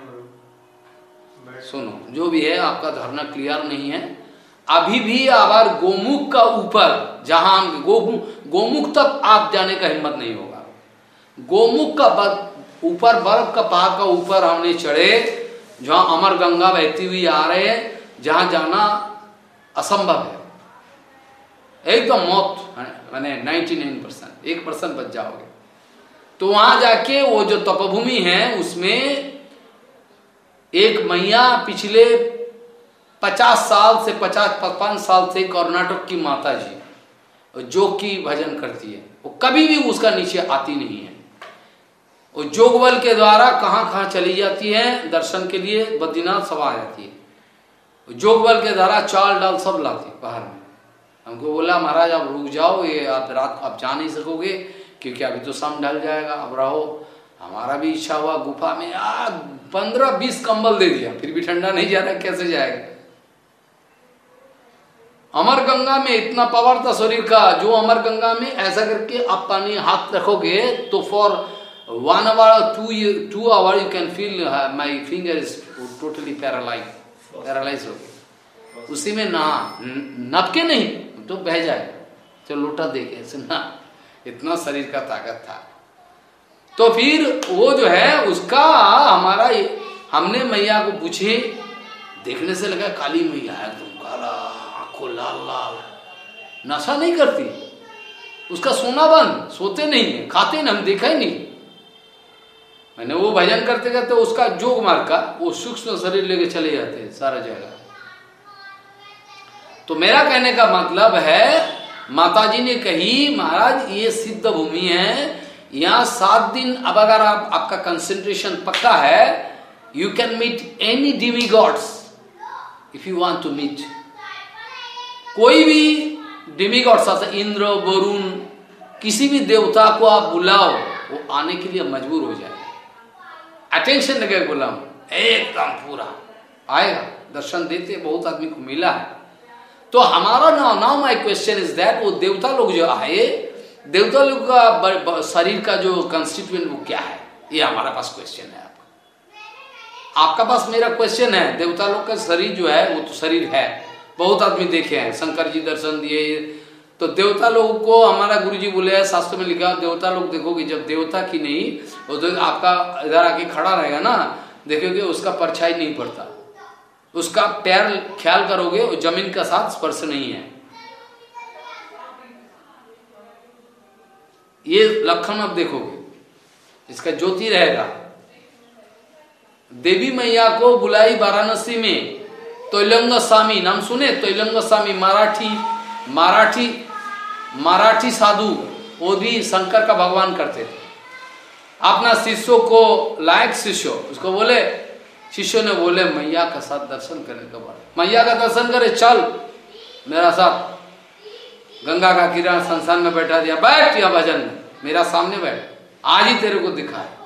सुनो, जो भी है, आपका धारणा क्लियर नहीं है। अभी भी आबार गोमुख का ऊपर, जहाँ गोमुख गोमुख तक आप जाने का हिम्मत नहीं होगा। गोमुख का ऊपर बर्फ़ का पहाड़ का ऊपर हमने चढ़े, जहाँ अमर गंगा बहती हुई आ रहे हैं, जहाँ जाना असंभव है। एकदम मौत मैंने 99 परसेंट एक परसेंट बच जाओगे। तो वहाँ जाके वो जो तपभूमि है, उसमें एक मैया पिछले 50 साल से 50 पचपन साल से कर्नाटक की माता जी जो की भजन करती है, वो कभी भी उसका नीचे आती नहीं है। वो जोग बल के द्वारा कहाँ कहाँ चली जाती है, दर्शन के लिए बद्रीनाथ सब आ जाती है। जोग बल के द्वारा चाल डाल सब लाती बाहर में। हमको बोला, महाराज, आप रुक जाओ, ये आप रात, आप जा नहीं सकोगे, क्योंकि अभी तो शाम ढल जाएगा अब रहो। हमारा भी इच्छा हुआ गुफा में आ पंद्रह बीस कंबल दे दिया। फिर भी ठंडा नहीं जा रहा कैसे जाएगा? अमर गंगा में इतना पावर था शरीर का जो अमर गंगा में ऐसा करके आप पानी हाथ रखोगे तो for one hour two two hour you can feel feel finger is totally paralyzed, paralyzed हो गया। उसी में ना नपके नहीं तो बह जाए तो लोटा देखे ना इतना शरीर का ताकत था। तो फिर वो जो है, उसका हमारा हमने मैया को पूछे, देखने से लगा, काली मैया एकदम काला, आँखों लाल लाल। नशा नहीं करती। उसका सोना बंद, सोते नहीं है, खाते नहीं, हम देखा ही नहीं। मैंने वो भजन करते करते उसका जोग मार का वो सूक्ष्म शरीर लेके चले जाते हैं, सारा जगह। तो मेरा कहने का मतलब है, माताजी ने कही, महाराज, ये सिद्ध भूमि है यहाँ सात दिन अब अगर आप, आपका कंसेंट्रेशन पक्का है you can meet any demigods if you want to meet कोई भी डिमी गॉड्स आता इंद्र, वरुण, किसी भी देवता को आप बुलाओ, वो आने के लिए मजबूर हो जाए। अटेंशन लगे गुलाम एकदम पूरा। आएगा। दर्शन देते बहुत आदमी को मिला है। तो हमारा now now my question is that वो देवता लोग जो आए देवता लोग का शरीर का जो कंस्टिट्यूएंट वो क्या है? ये हमारा पास क्वेश्चन है आपका। आपका पास मेरा क्वेश्चन है देवता लोग का शरीर जो है, वो तो शरीर है। बहुत आदमी देखे हैं, शंकर जी दर्शन दिए। तो देवता लोग को हमारा गुरु जी बोले शास्त्र में लिखा देवता लोग देखोगे, जब देवता की नहीं, वो तो आपका इधर आके खड़ा रहेगा ना, देखोगे उसका परछाई नहीं पड़ता। उसका पैर ख्याल करोगे, वो ज़मीन का साथ स्पर्श नहीं है। ये लक्षण अब देखोगे। इसका ज्योति रहेगा। देवी मैया को बुलाई वाराणसी में तैलंग स्वामी, नाम सुने? तैलंग स्वामी, मराठी मराठी मराठी साधु, वो भी शंकर का भगवान करते थे। अपना शिष्यों को लायक शिष्य, उसको बोले, शिष्यों ने बोले, मैया का साथ दर्शन करने के बाद मैया का दर्शन करे, चल, मेरा साथ। गंगा का किरण संसार में बैठा दिया, बैठ या भजन मेरा सामने बैठ। आज ही तेरे को दिखा है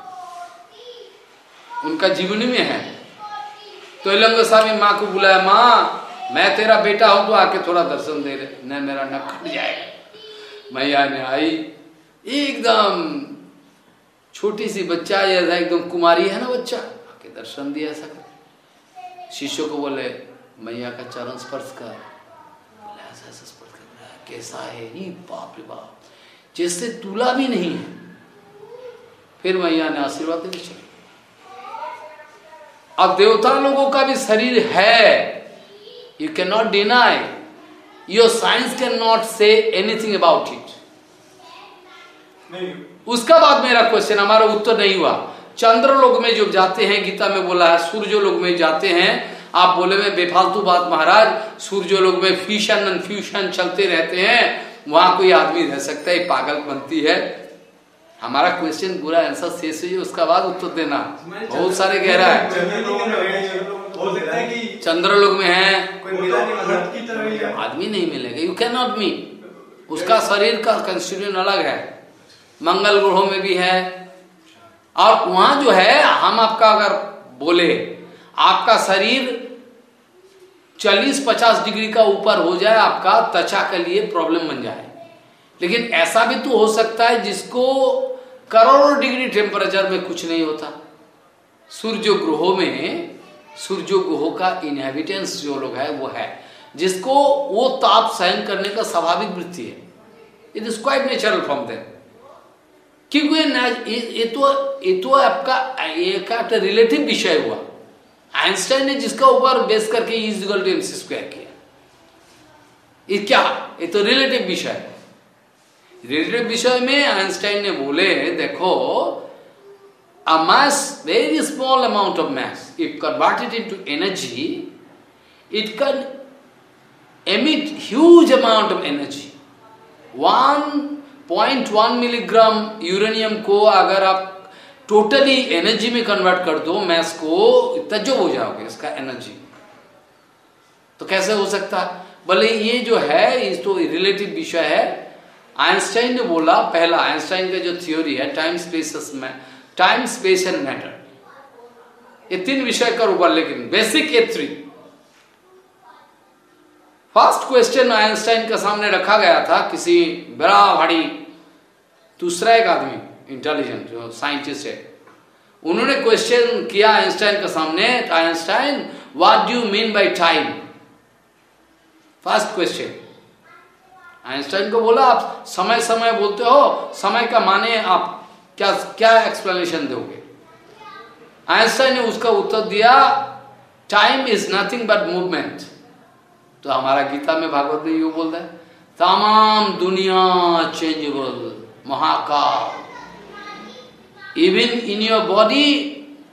उनका जीवनी में है। तो स्वामी माँ को बुलाया, माँ, मैं तेरा बेटा हूँ तो आके थोड़ा दर्शन दे रहे न, मेरा नक कट जाएगा मैया ने आई। एकदम छोटी सी बच्चा जैसा एकदम कुमारी है ना बच्चा? आके दर्शन दिया ऐसा शिष्य को बोले, मैया का चरण स्पर्श कर बोले ऐसा ऐसा स्पर्श कर कैसा है? ही बाप रे बाप। जैसे तुला भी नहीं है फिर मैया ने आशीर्वाद दे चले। अब देवता लोगों का भी शरीर है। You can not deny your science can not say anything about it उसका बाद मेरा क्वेश्चन हमारा उत्तर नहीं हुआ। चंद्र लोग में जो जाते हैं गीता में बोला है सूर्य लोग में जाते हैं आप बोले में बेफालतू बात महाराज सूर्य लोग में फ्यूशन एंड फ्यूशन चलते रहते हैं वहाँ कोई आदमी रह सकता है पागल बनती है। हमारा क्वेश्चन पूरा आंसर शेष हुई उसका बाद उत्तर देना। बहुत सारे कह रहा है। चंद्र लोग में है आदमी नहीं मिलेगा। यू कैन नॉट मी उसका शरीर का कंस्टिट्यूशन अलग है। मंगल ग्रहों में भी है। और वहाँ जो है हम आपका अगर बोले आपका शरीर 40-50 डिग्री का ऊपर हो जाए, आपका त्वचा के लिए प्रॉब्लम बन जाए। लेकिन ऐसा भी तो हो सकता है जिसको करोड़ों डिग्री टेम्परेचर में कुछ नहीं होता। सूर्य ग्रहों में सूर्य ग्रहों का इनहेबिटेंस जो लोग है, वो है, जिसको वो ताप सहन करने का स्वाभाविक वृत्ति है। It is quite natural from them क्योंकि ये तो ये तो आपका एक रिलेटिव विषय हुआ। आइंस्टाइन ने जिसका ऊपर बेस करके इजिकल टू एमसी स्क्वायर किया। ये क्या? ये तो रिलेटिव विषय है। रिलेटिव विषय में आइंस्टाइन ने बोले, देखो, a mass, very small amount of mass if converted into energy, it can emit huge amount of energy. 1.1 milligram uranium को अगर आप टोटली एनर्जी में कन्वर्ट कर दो मैस को तजब हो जाओगे, इसका एनर्जी तो कैसे हो सकता? है भले ये जो है इस तो रिलेटिव विषय है। आइंस्टाइन ने बोला, पहला आइंस्टाइन का जो थ्योरी है टाइम स्पेस में टाइम स्पेस एंड मैटर ये तीन विषय का ऊपर लेकिन basic a three first question Einstein के सामने रखा गया था, किसी बड़ा भारी, दूसरा एक आदमी। इंटेलिजेंट जो साइंटिस्ट है। उन्होंने क्वेश्चन किया आइंस्टाइन के सामने Einstein what do mean by time first question Einstein को बोला, आप समय समय बोलते हो, समय का माने आप क्या क्या एक्सप्लेनेशन दोगे? आइंस्टाइन ने उसका उत्तर दिया time is nothing but movement तो हमारा गीता में भागवत में यू बोलता है, तमाम दुनिया changeable Mahakal. Even in your body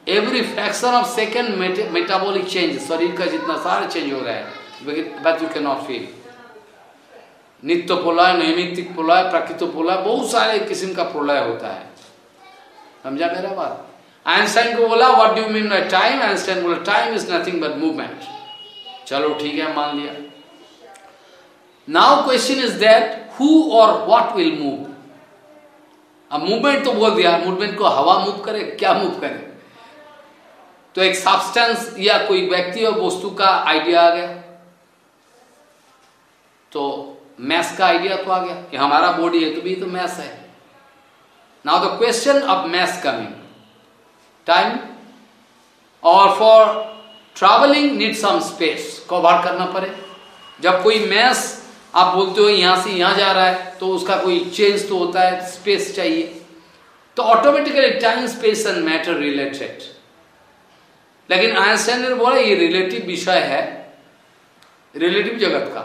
every fraction of second metabolic change शरीर का जितना सारा चेंज हो रहा है but you can not feel नित्य प्रलय नैमित्तिक प्रलय प्राकृत प्रलय बहुत सारे किस्म का प्रलय होता है। समझा मेरा बात? आइंस्टाइन को बोला what do mean by time Einstein बोला time is nothing but movement चलो ठीक है, मान लिया। Now question is that who और व्हाट विल मूव अब मूवमेंट तो बोल दिया मूवमेंट को हवा मूव करे, क्या मूव करे? तो एक सब्सटेंस या कोई व्यक्ति और वस्तु का आइडिया आ गया। तो मैस का आइडिया तो आ गया कि हमारा बॉडी है तो भी तो मैस है। Now the question of mass coming time और for travelling need some space cover करना पड़े। जब कोई मैस आप बोलते हो यहाँ से यहाँ जा रहा है तो उसका कोई चेंज तो होता है स्पेस चाहिए। तो automatically time space and matter related लेकिन आइंस्टाइन ने बोला, ये रिलेटिव विषय है रिलेटिव जगत का।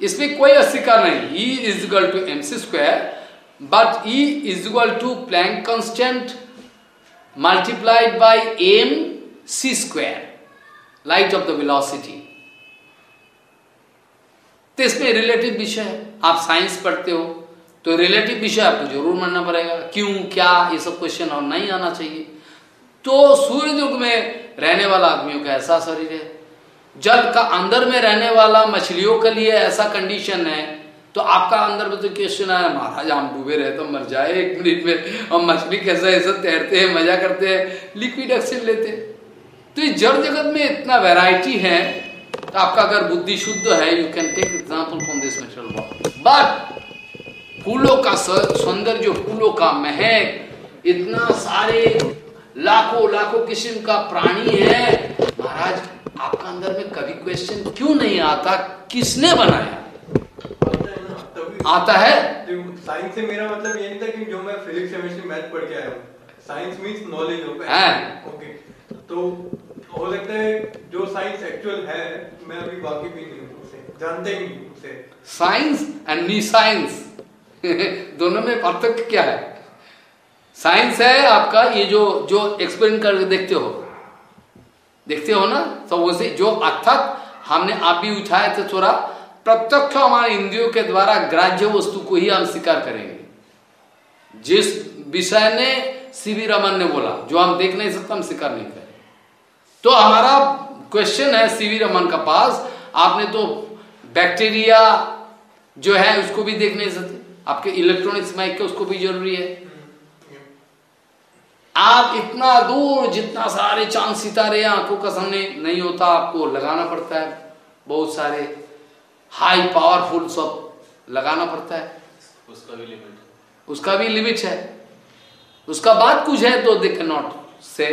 इसमें कोई अस्वीकार नहीं। E is equal to M C square but E is equal to Planck constant multiplied by M C square light of the velocity तो इसमें रिलेटिव विषय है। आप साइंस पढ़ते हो तो रिलेटिव विषय आपको ज़रूर मानना पड़ेगा, क्यों, क्या, ये सब क्वेश्चन और नहीं आना चाहिए। तो सूर्य युग में रहने वाला आदमियों का ऐसा शरीर है। जल का अंदर में रहने वाला मछलियों के लिए ऐसा कंडीशन है। तो आपका अंदर में तो क्वेश्चन है महाराज, हम डूबे रहे तो मर जाए एक मिनट में। और मछली कैसा, ऐसा तैरते हैं, मज़ा करते हैं लिक्विड ऑक्सीजन लेते हैं। तो इस जड़ जगत में इतना वैरायटी है आपका अगर बुद्धि शुद्ध है you can take example from this material body but फूलों का सौंदर्य फूलों का महक इतना सारे लाखों लाखों किस्म का प्राणी है। महाराज आपका अंदर में कभी क्वेश्चन क्यों नहीं आता? किसने बनाया? आता है? साइंस से मेरा मतलब ये नहीं था कि जो मैं फिजिक्स केमिस्ट्री मैथ पढ़ के आया हूँ। साइंस मींस नॉलेज ओके तो हो सकता है जो साइंस एक्चुअल है, मैं अभी बाकी भी नहीं उसे, जानते ही नहीं उसे। साइंस एंड नी साइंस दोनों में पार्थक्य क्या है? साइंस है आपका ये जो जो एक्सपेरिमेंट करके देखते हो। देखते हो ना? तो वैसे जो अर्थात हमने आप भी उठाए थे थोड़ा, प्रत्यक्ष हमारे इंद्रियों के द्वारा ग्राह्य वस्तु को ही हम स्वीकार करेंगे। जिस विषय ने सीवी रमन ने बोला, जो हम देख नहीं सकते, हम स्वीकार नहीं करें तो हमारा क्वेश्चन है सीवी रमन का पास। आपने तो बैक्टीरिया जो है उसको भी देख नहीं सकते आपके इलेक्ट्रॉनिक्स माइक के उसको भी ज़रूरी है। आप इतना दूर जितना सारे चाँद सितारे आँखों का सामने नहीं होता आपको लगाना पड़ता है। बहुत सारे हाई पावरफुल सब लगाना पड़ता है। उसका भी लिमिट उसका भी लिमिट है। उसका बात कुछ है तो दे कैन नॉट से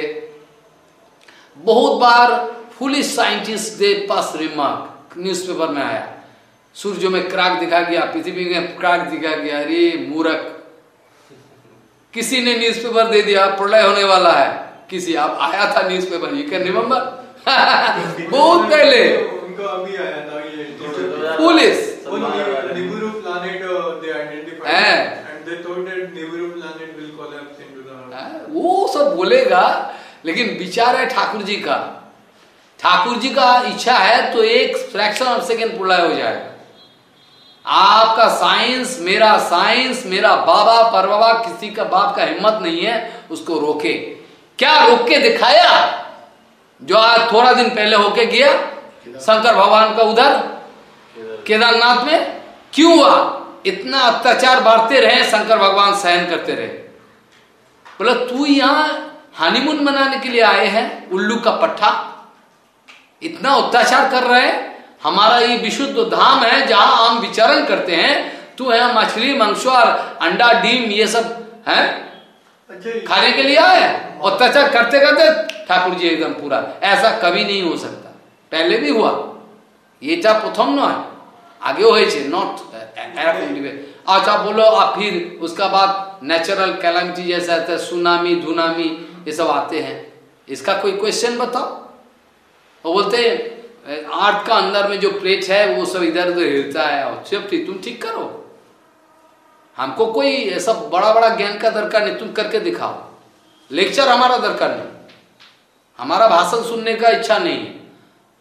बहुत बार police scientist they pass remark newspaper में आया। सूर्य में क्राक दिखा गया पृथ्वी में क्राक दिखा गया। अरे मूरख किसी ने न्यूज़पेपर दे दिया प्रलय होने वाला है। किसी आप आया था न्यूज़पेपर यू कैन रिमेम्बर बहुत पहले। अभी आया था ये पुलिस uh, वो सब बोलेगा लेकिन विचार है ठाकुर जी का। ठाकुर जी का इच्छा है तो एक फ्रैक्शन ऑफ़ सेकेंड प्रलय हो जाएगा आपका साइंस मेरा साइंस मेरा बाबा परबाबा किसी का बाप का हिम्मत नहीं है उसको रोके। क्या रोक के दिखाया? जो आज थोड़ा दिन पहले होके गया शंकर भगवान का उधर केदारनाथ में क्यों हुआ? इतना अत्याचार बांटते रहे शंकर भगवान सहन करते रहे। बोला तू यहाँ हनीमून मनाने के लिए आए हैं उल्लू का पट्टा इतना अत्याचार कर रहे हैं हमारा ये विशुद्ध धाम है जहां हम विचरण करते हैं तू है मछली मांस और अंडा डीम ये सब है अच्छा खाने के लिए आए अत्याचार करते करते ठाकुर जी एकदम पूरा ऐसा कभी नहीं हो सकता पहले भी हुआ এটা প্রথম নয় আগেও হয়েছে নট এরকম দিবে अच्छा बोलो आप फिर उसका बाद नेचुरल कैलामिटी जैसा आता है सुनामी धुनामी ये सब आते हैं। इसका कोई क्वेश्चन बताओ? वो बोलते हैं आर्ट का अंदर में जो प्लेट है, वो सब इधर उधर हिलता है। और सब ठीक तुम ठीक करो, हमको कोई ऐसा बड़ा बड़ा ज्ञान का दरकार नहीं, तुम करके दिखाओ। लेक्चर हमारा दरकार नहीं। हमारा भाषण सुनने का इच्छा नहीं है।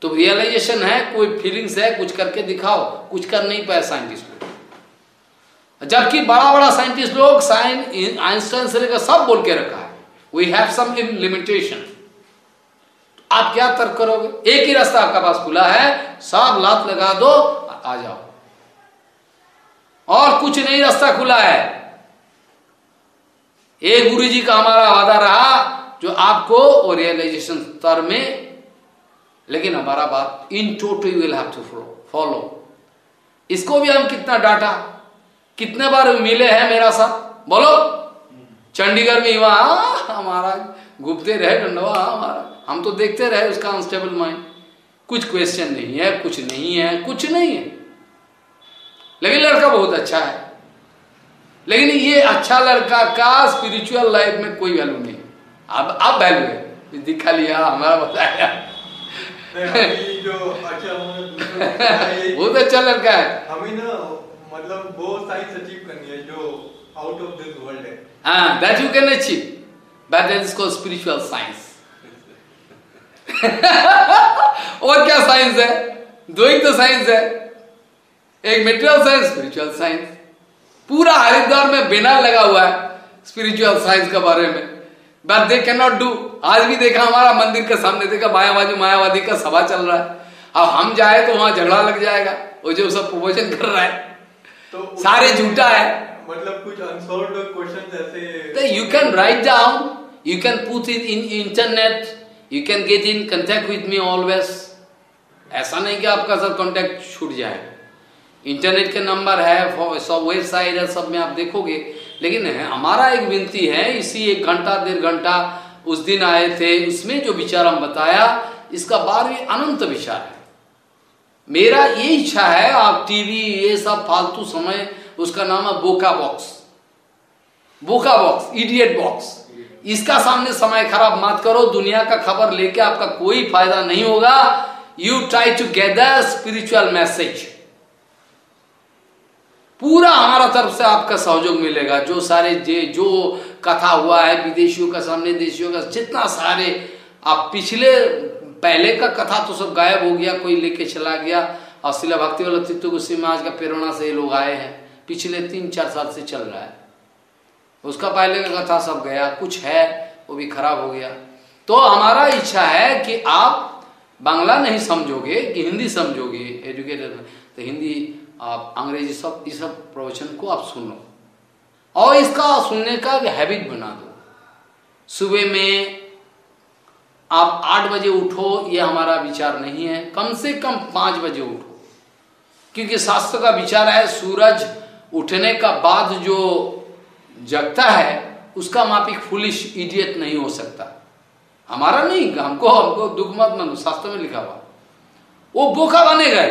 तो रियलाइजेशन है, कोई फीलिंग्स है, कुछ करके दिखाओ। कुछ कर नहीं पाया साइंटिस्ट लोग। जबकि बड़ा बड़ा साइंटिस्ट लोग साइन आइंस्टाइन से लेकर सब बोल के रखा है। We have some in limitation आप क्या तर्क करोगे? एक ही रास्ता आपका पास खुला है सब लात लगा दो, आ जाओ। और कुछ नहीं, रास्ता खुला है। एक गुरु जी का हमारा वादा रहा, जो आपको और रियलाइजेशन स्तर में, लेकिन हमारा बात in total will have to follow इसको भी हम कितना डाटा? कितने बार मिले हैं मेरा साथ? बोलो। चंडीगढ़ में हुआ हमारा घूमते रहे डंडवा हमारा। हम तो देखते रहे उसका अनस्टेबल माइंड कुछ क्वेश्चन नहीं है कुछ नहीं है कुछ नहीं है। लेकिन लड़का बहुत अच्छा है। लेकिन ये अच्छा लड़का का स्पिरिचुअल लाइफ में कोई वैल्यू नहीं अब अब वैल्यू है। दिखा लिया हमारा बताया। जो अच्छा [laughs] बहुत अच्छा लड़का है। हमें ना मतलब वो साइंस अचीव करनी है जो ऑफ़ दिस वर्ल्ड है हाँ that you can achieve but that is called spiritual science और क्या साइंस है दो ही तो साइंस है एक मेटेरियल साइंस स्पिरिचुअल साइंस पूरा हरिद्वार में बैनर लगा हुआ है स्पिरिचुअल साइंस के बारे में but they can not do आज भी देखा हमारा मंदिर के सामने देखा मायावादी मायावादी का सभा चल रहा है अब हम जाए तो वहाँ झगड़ा लग जाएगा वो जो सब प्रमोशन कर रहा है तो सारे झूठा है मतलब कुछ अनसॉल्व क्वेश्चन ऐसे So you can write down, you can put it in internet, you can get in contact with me always. ऐसा नहीं कि आपका सब कांटेक्ट छूट जाए। इंटरनेट के नंबर है सब वेबसाइट है सब में आप देखोगे। लेकिन हमारा एक विनती है इसी एक घंटा डेढ़ घंटा उस दिन आए थे उसमें जो विचार हम बताया इसका बार भी अनंत विचार है। मेरा ये इच्छा है आप टीवी ये सब फालतू समय उसका नाम है बोका बॉक्स। बोका बॉक्स इडियट बॉक्स इसका सामने समय खराब मत करो, दुनिया का खबर लेके आपका कोई फ़ायदा नहीं होगा। You try to gather spiritual message पूरा हमारा तरफ़ से आपका सहयोग मिलेगा। जो सारे जे, जो कथा हुआ है, विदेशियों का सामने, देशियों का जितना सारे, आप पिछले, पहले का कथा तो सब गायब हो गया, कोई लेके चला गया। और शिला भक्ति वाला चित्त गुस्सी महाज का प्रेरणा से ये लोग आए हैं। पिछले तीन चार साल से चल रहा है। उसका पहले का कथा सब गया, कुछ है, वो भी खराब हो गया। तो हमारा इच्छा है कि आप बांग्ला नहीं समझोगे, कि हिंदी समझोगे एजुकेटेड तो हिंदी, आप अंग्रेज़ी सब इस सब प्रवचन को आप सुनो। और इसका सुनने का हैबिट बना दो। सुबह में आप आठ बजे उठो, ये हमारा विचार नहीं है। कम से कम पाँच बजे उठो। क्योंकि शास्त्र का विचार है, सूरज उठने का बाद जो जगता है, उसका मापिक फुलिश इडियट नहीं हो सकता। हमारा नहीं, हमको हमको दुख मत मानो, शास्त्र में लिखा हुआ। वो बोखा बनेगा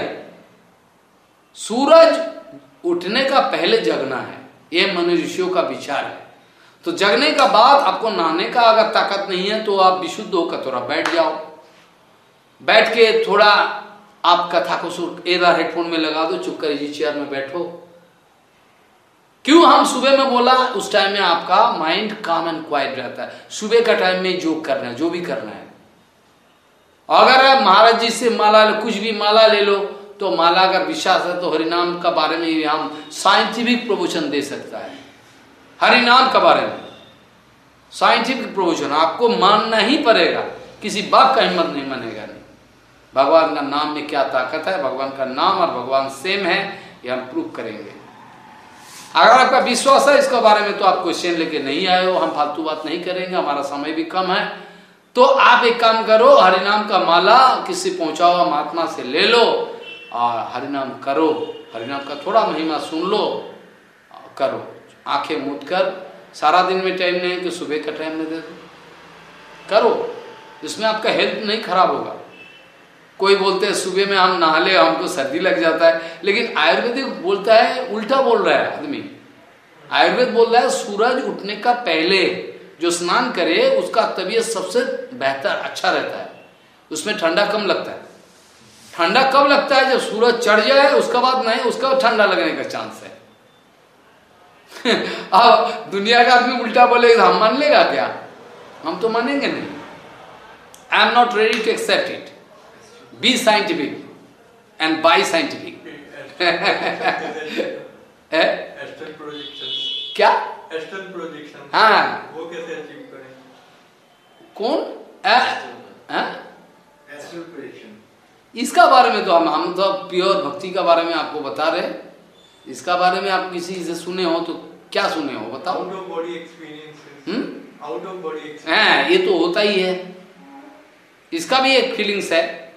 सूरज उठने का पहले जगना है, ये मनुष्यों का विचार है। तो जगने का बाद आपको नहाने का अगर ताकत नहीं है तो आप विशुद्ध होकर थोड़ा बैठ जाओ। बैठ के थोड़ा आप कथा को सुर एदा हेडफोन में लगा दो, चुप कर चेयर में बैठो। क्यों? हम सुबह में बोला, उस टाइम में आपका माइंड काम एंड क्वाइट रहता है। सुबह का टाइम में जो करना है, जो भी करना है। अगर महाराज जी से माला कुछ भी माला ले लो तो माला अगर विश्वास है तो हरिनाम का बारे में भी हम साइंटिफिक प्रवचन दे सकता है। हरिनाम का बारे में। साइंटिफिक प्रवचन आपको मानना ही पड़ेगा। किसी बाप का हिम्मत नहीं मानेगा नहीं। भगवान का नाम में क्या ताकत है? भगवान का नाम और भगवान सेम है, ये हम प्रूव करेंगे। अगर आपका विश्वास है इसके बारे में तो आप क्वेश्चन लेके नहीं आए हो। हम फालतू बात नहीं करेंगे, हमारा समय भी कम है। तो आप एक काम करो, हरिनाम का माला किसी पहुँचा हुआ महात्मा से ले लो और हरिनाम करो। हरिनाम का थोड़ा महिमा सुन लो, करो। आँखें मूद कर। सारा दिन में टाइम नहीं कि सुबह का टाइम में दे दो। करो। इसमें आपका हेल्थ नहीं खराब होगा। कोई बोलते हैं, सुबह में हम नहा ले हमको सर्दी लग जाता है। लेकिन आयुर्वेदिक बोलता है, उल्टा बोल रहा है आदमी। आयुर्वेद बोल रहा है, सूरज उठने का पहले जो स्नान करे, उसका तबीयत सबसे बेहतर अच्छा रहता है। उसमें ठंडा कम लगता है। ठंडा कब लगता है, जब सूरज चढ़ जाए, उसका बाद नहीं, उसका ठंडा लगने का चांस है। [laughs] अब दुनिया का आदमी उल्टा बोले हम मान लेगा क्या? हम तो मानेंगे नहीं। I am not ready to accept it be scientific and by scientific क्या? प्रोजेक्शन हाँ। वो कैसे अचीव करें? कौन? इसका बारे में तो हम हम तो प्योर भक्ति का बारे में आपको बता रहे हैं। इसका बारे में आप किसी से सुने हो तो क्या सुने हो बताओ। Out of body experience out of body हाँ ये तो होता ही है। इसका भी एक फीलिंग्स है।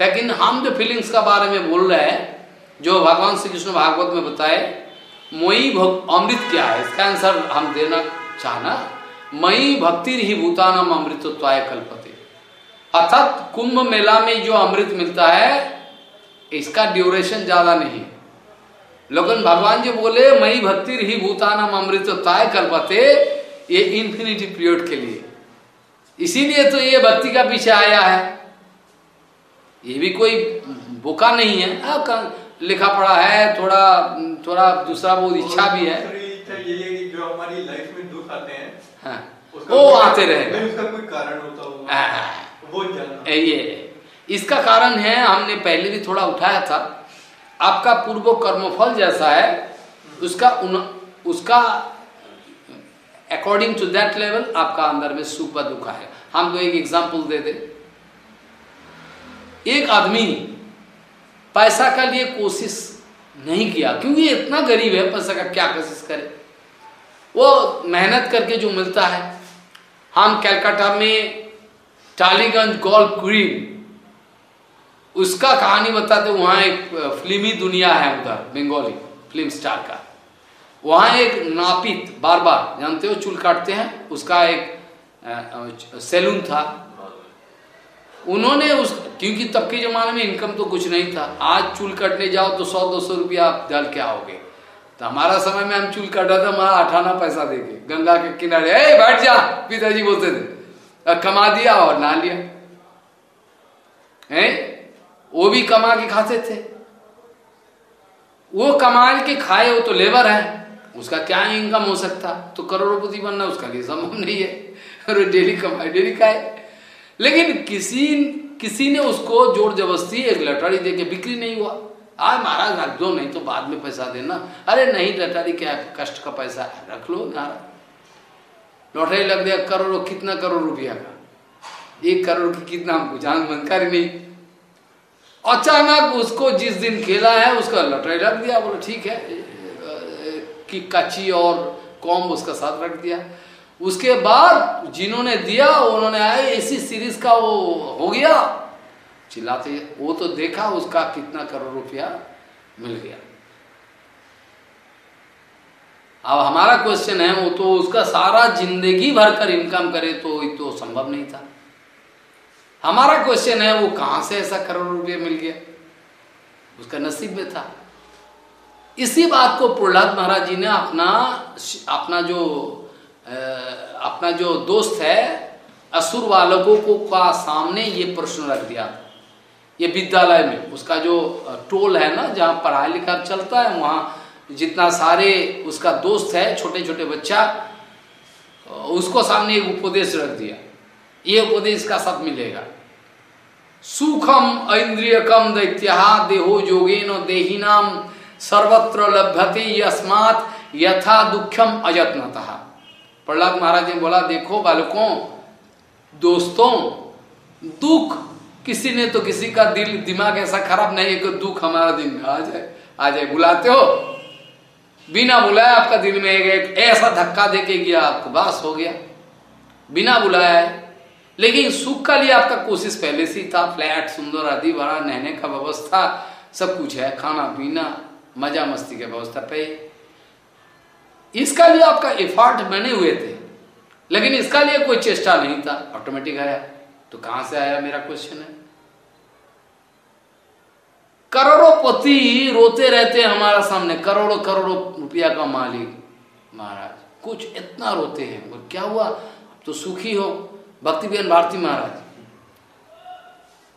लेकिन हम जो फीलिंग्स का बारे में बोल रहे हैं, जो भगवान श्री कृष्ण भागवत में बताए, मई अमृत क्या है? इसका आंसर हम देना चाहना, मई भक्ति ही भूतानम अमृतत्वाय कल्पते। अर्थात कुंभ मेला में जो अमृत मिलता है, इसका ड्यूरेशन ज़्यादा नहीं। लेकिन भगवान जी बोले, मई भक्ति ही भूतानम अमृतत्वाय कल्पते, ये इन्फिनिटी पीरियड के लिए। इसीलिए तो ये भक्ति का पीछे आया है। ये भी कोई बोका नहीं है। आ, लिखा पड़ा है थोड़ा थोड़ा दूसरा बहुत इच्छा भी है। जो हमारी लाइफ में दुख आते हैं हाँ, वो आते रहे उसका कोई कारण होता होगा हाँ। वो जानना। ये। इसका कारण है हमने पहले भी थोड़ा उठाया था आपका पूर्व कर्मफल जैसा है उसका उन, उसका अकॉर्डिंग टू दैट लेवल आपका अंदर में सुख व दुख है हम तो एक एग्ज़ाम्पल दे दे। एक आदमी पैसा का लिए कोशिश नहीं किया, क्योंकि इतना गरीब है, पैसा का क्या कोशिश करे? वो मेहनत करके जो मिलता है, हम कैलकाटा में टालीगंज गोल्फ ग्रीन, उसका कहानी बताते, वहाँ एक फिल्मी दुनिया है उधर, बंगाली, फ़िल्म स्टार का। वहाँ एक नापित बार बार जानते हो, चूल काटते हैं, उसका एक सैलून था। उन्होंने उस क्योंकि तब के जमाने में इनकम तो कुछ नहीं था। आज चूल कटने जाओ तो सौ, दो सौ रुपया आप डाल के आओगे। तो हमारा समय में हम चूल काटा था हमारा अठाना पैसा देके गंगा के किनारे, ए, बैठ जा, पिताजी बोलते थे। कमा दिया और ना लिया। है? वो भी कमा के खाते थे। वो कमा के खाए, वो तो लेबर है। उसका क्या इनकम हो सकता? तो करोड़पति बनना उसका लिए संभव नहीं है। [laughs] डेली कमाए, डेली खाए। लेकिन किसी किसी ने उसको ज़ोर जबरस्ती एक लटारी दे के बिक्री नहीं हुआ। आज महाराज, रख दो, नहीं तो बाद में पैसा देना। अरे नहीं, लटारी क्या कष्ट का पैसा रख लो नारा लॉटरी लग गया, करोड़, कितना करोड़ रुपया का? एक करोड़ की कितना हमको? जान जानकारी नहीं। अचानक उसको जिस दिन खेला है, उसका लटरी रख दिया। बोलो, ठीक है कि कच्ची और कॉम उसका साथ रख दिया। उसके बाद जिन्होंने दिया, उन्होंने आए, इसी सीरीज़ का वो हो गया। चिल्लाते, वो तो देखा, उसका कितना करोड़ रुपया मिल गया। अब हमारा क्वेश्चन है, वो तो उसका सारा ज़िंदगी भर कर इनकम करे तो तो संभव नहीं था। हमारा क्वेश्चन है, वो कहाँ से ऐसा करोड़ रुपया मिल गया? उसका नसीब में था। इसी बात को प्रहलाद महाराज जी ने अपना अपना जो अपना जो दोस्त है, असुर बालकों को का सामने ये प्रश्न रख दिया था। ये विद्यालय में, उसका जो टोल है ना, जहाँ पढ़ाई लिखा चलता है, वहाँ जितना सारे उसका दोस्त है छोटे छोटे बच्चा उसको सामने एक उपदेश रख दिया। ये उपदेश का सब मिलेगा। सुखम इंद्रियकम दैत्या देहो जोगेन देहीनाम सर्वत्र लभ्यते यस्मात यथा दुखम अजत्नतः प्रहलाद महाराज ने बोला, देखो बालकों, दोस्तों, दुख किसी ने तो किसी का दिल, दिमाग ऐसा खराब नहीं है कि दुख हमारा दिन में आ जाए। आ जाए, बुलाते हो। बिना बुलाया आपका दिल में एक ऐसा धक्का देके गया, आपको बास हो गया। बिना बुलाया है लेकिन सुख का लिए आपका कोशिश पहले से था। फ्लैट सुंदर, आदि बड़ा, नहने का व्यवस्था, सब कुछ है। खाना पीना मज़ा मस्ती की व्यवस्था पे। इसका लिए आपका एफर्ट बने हुए थे। लेकिन इसका लिए कोई चेष्टा नहीं था। ऑटोमेटिक आया। तो कहाँ से आया मेरा क्वेश्चन है? करोड़ों पति रोते रहते हैं हमारा सामने। करोड़ों करोड़ों रुपया का मालिक महाराज। कुछ इतना रोते हैं। और क्या हुआ? तो सुखी हो। भक्ति बेन भारती महाराज।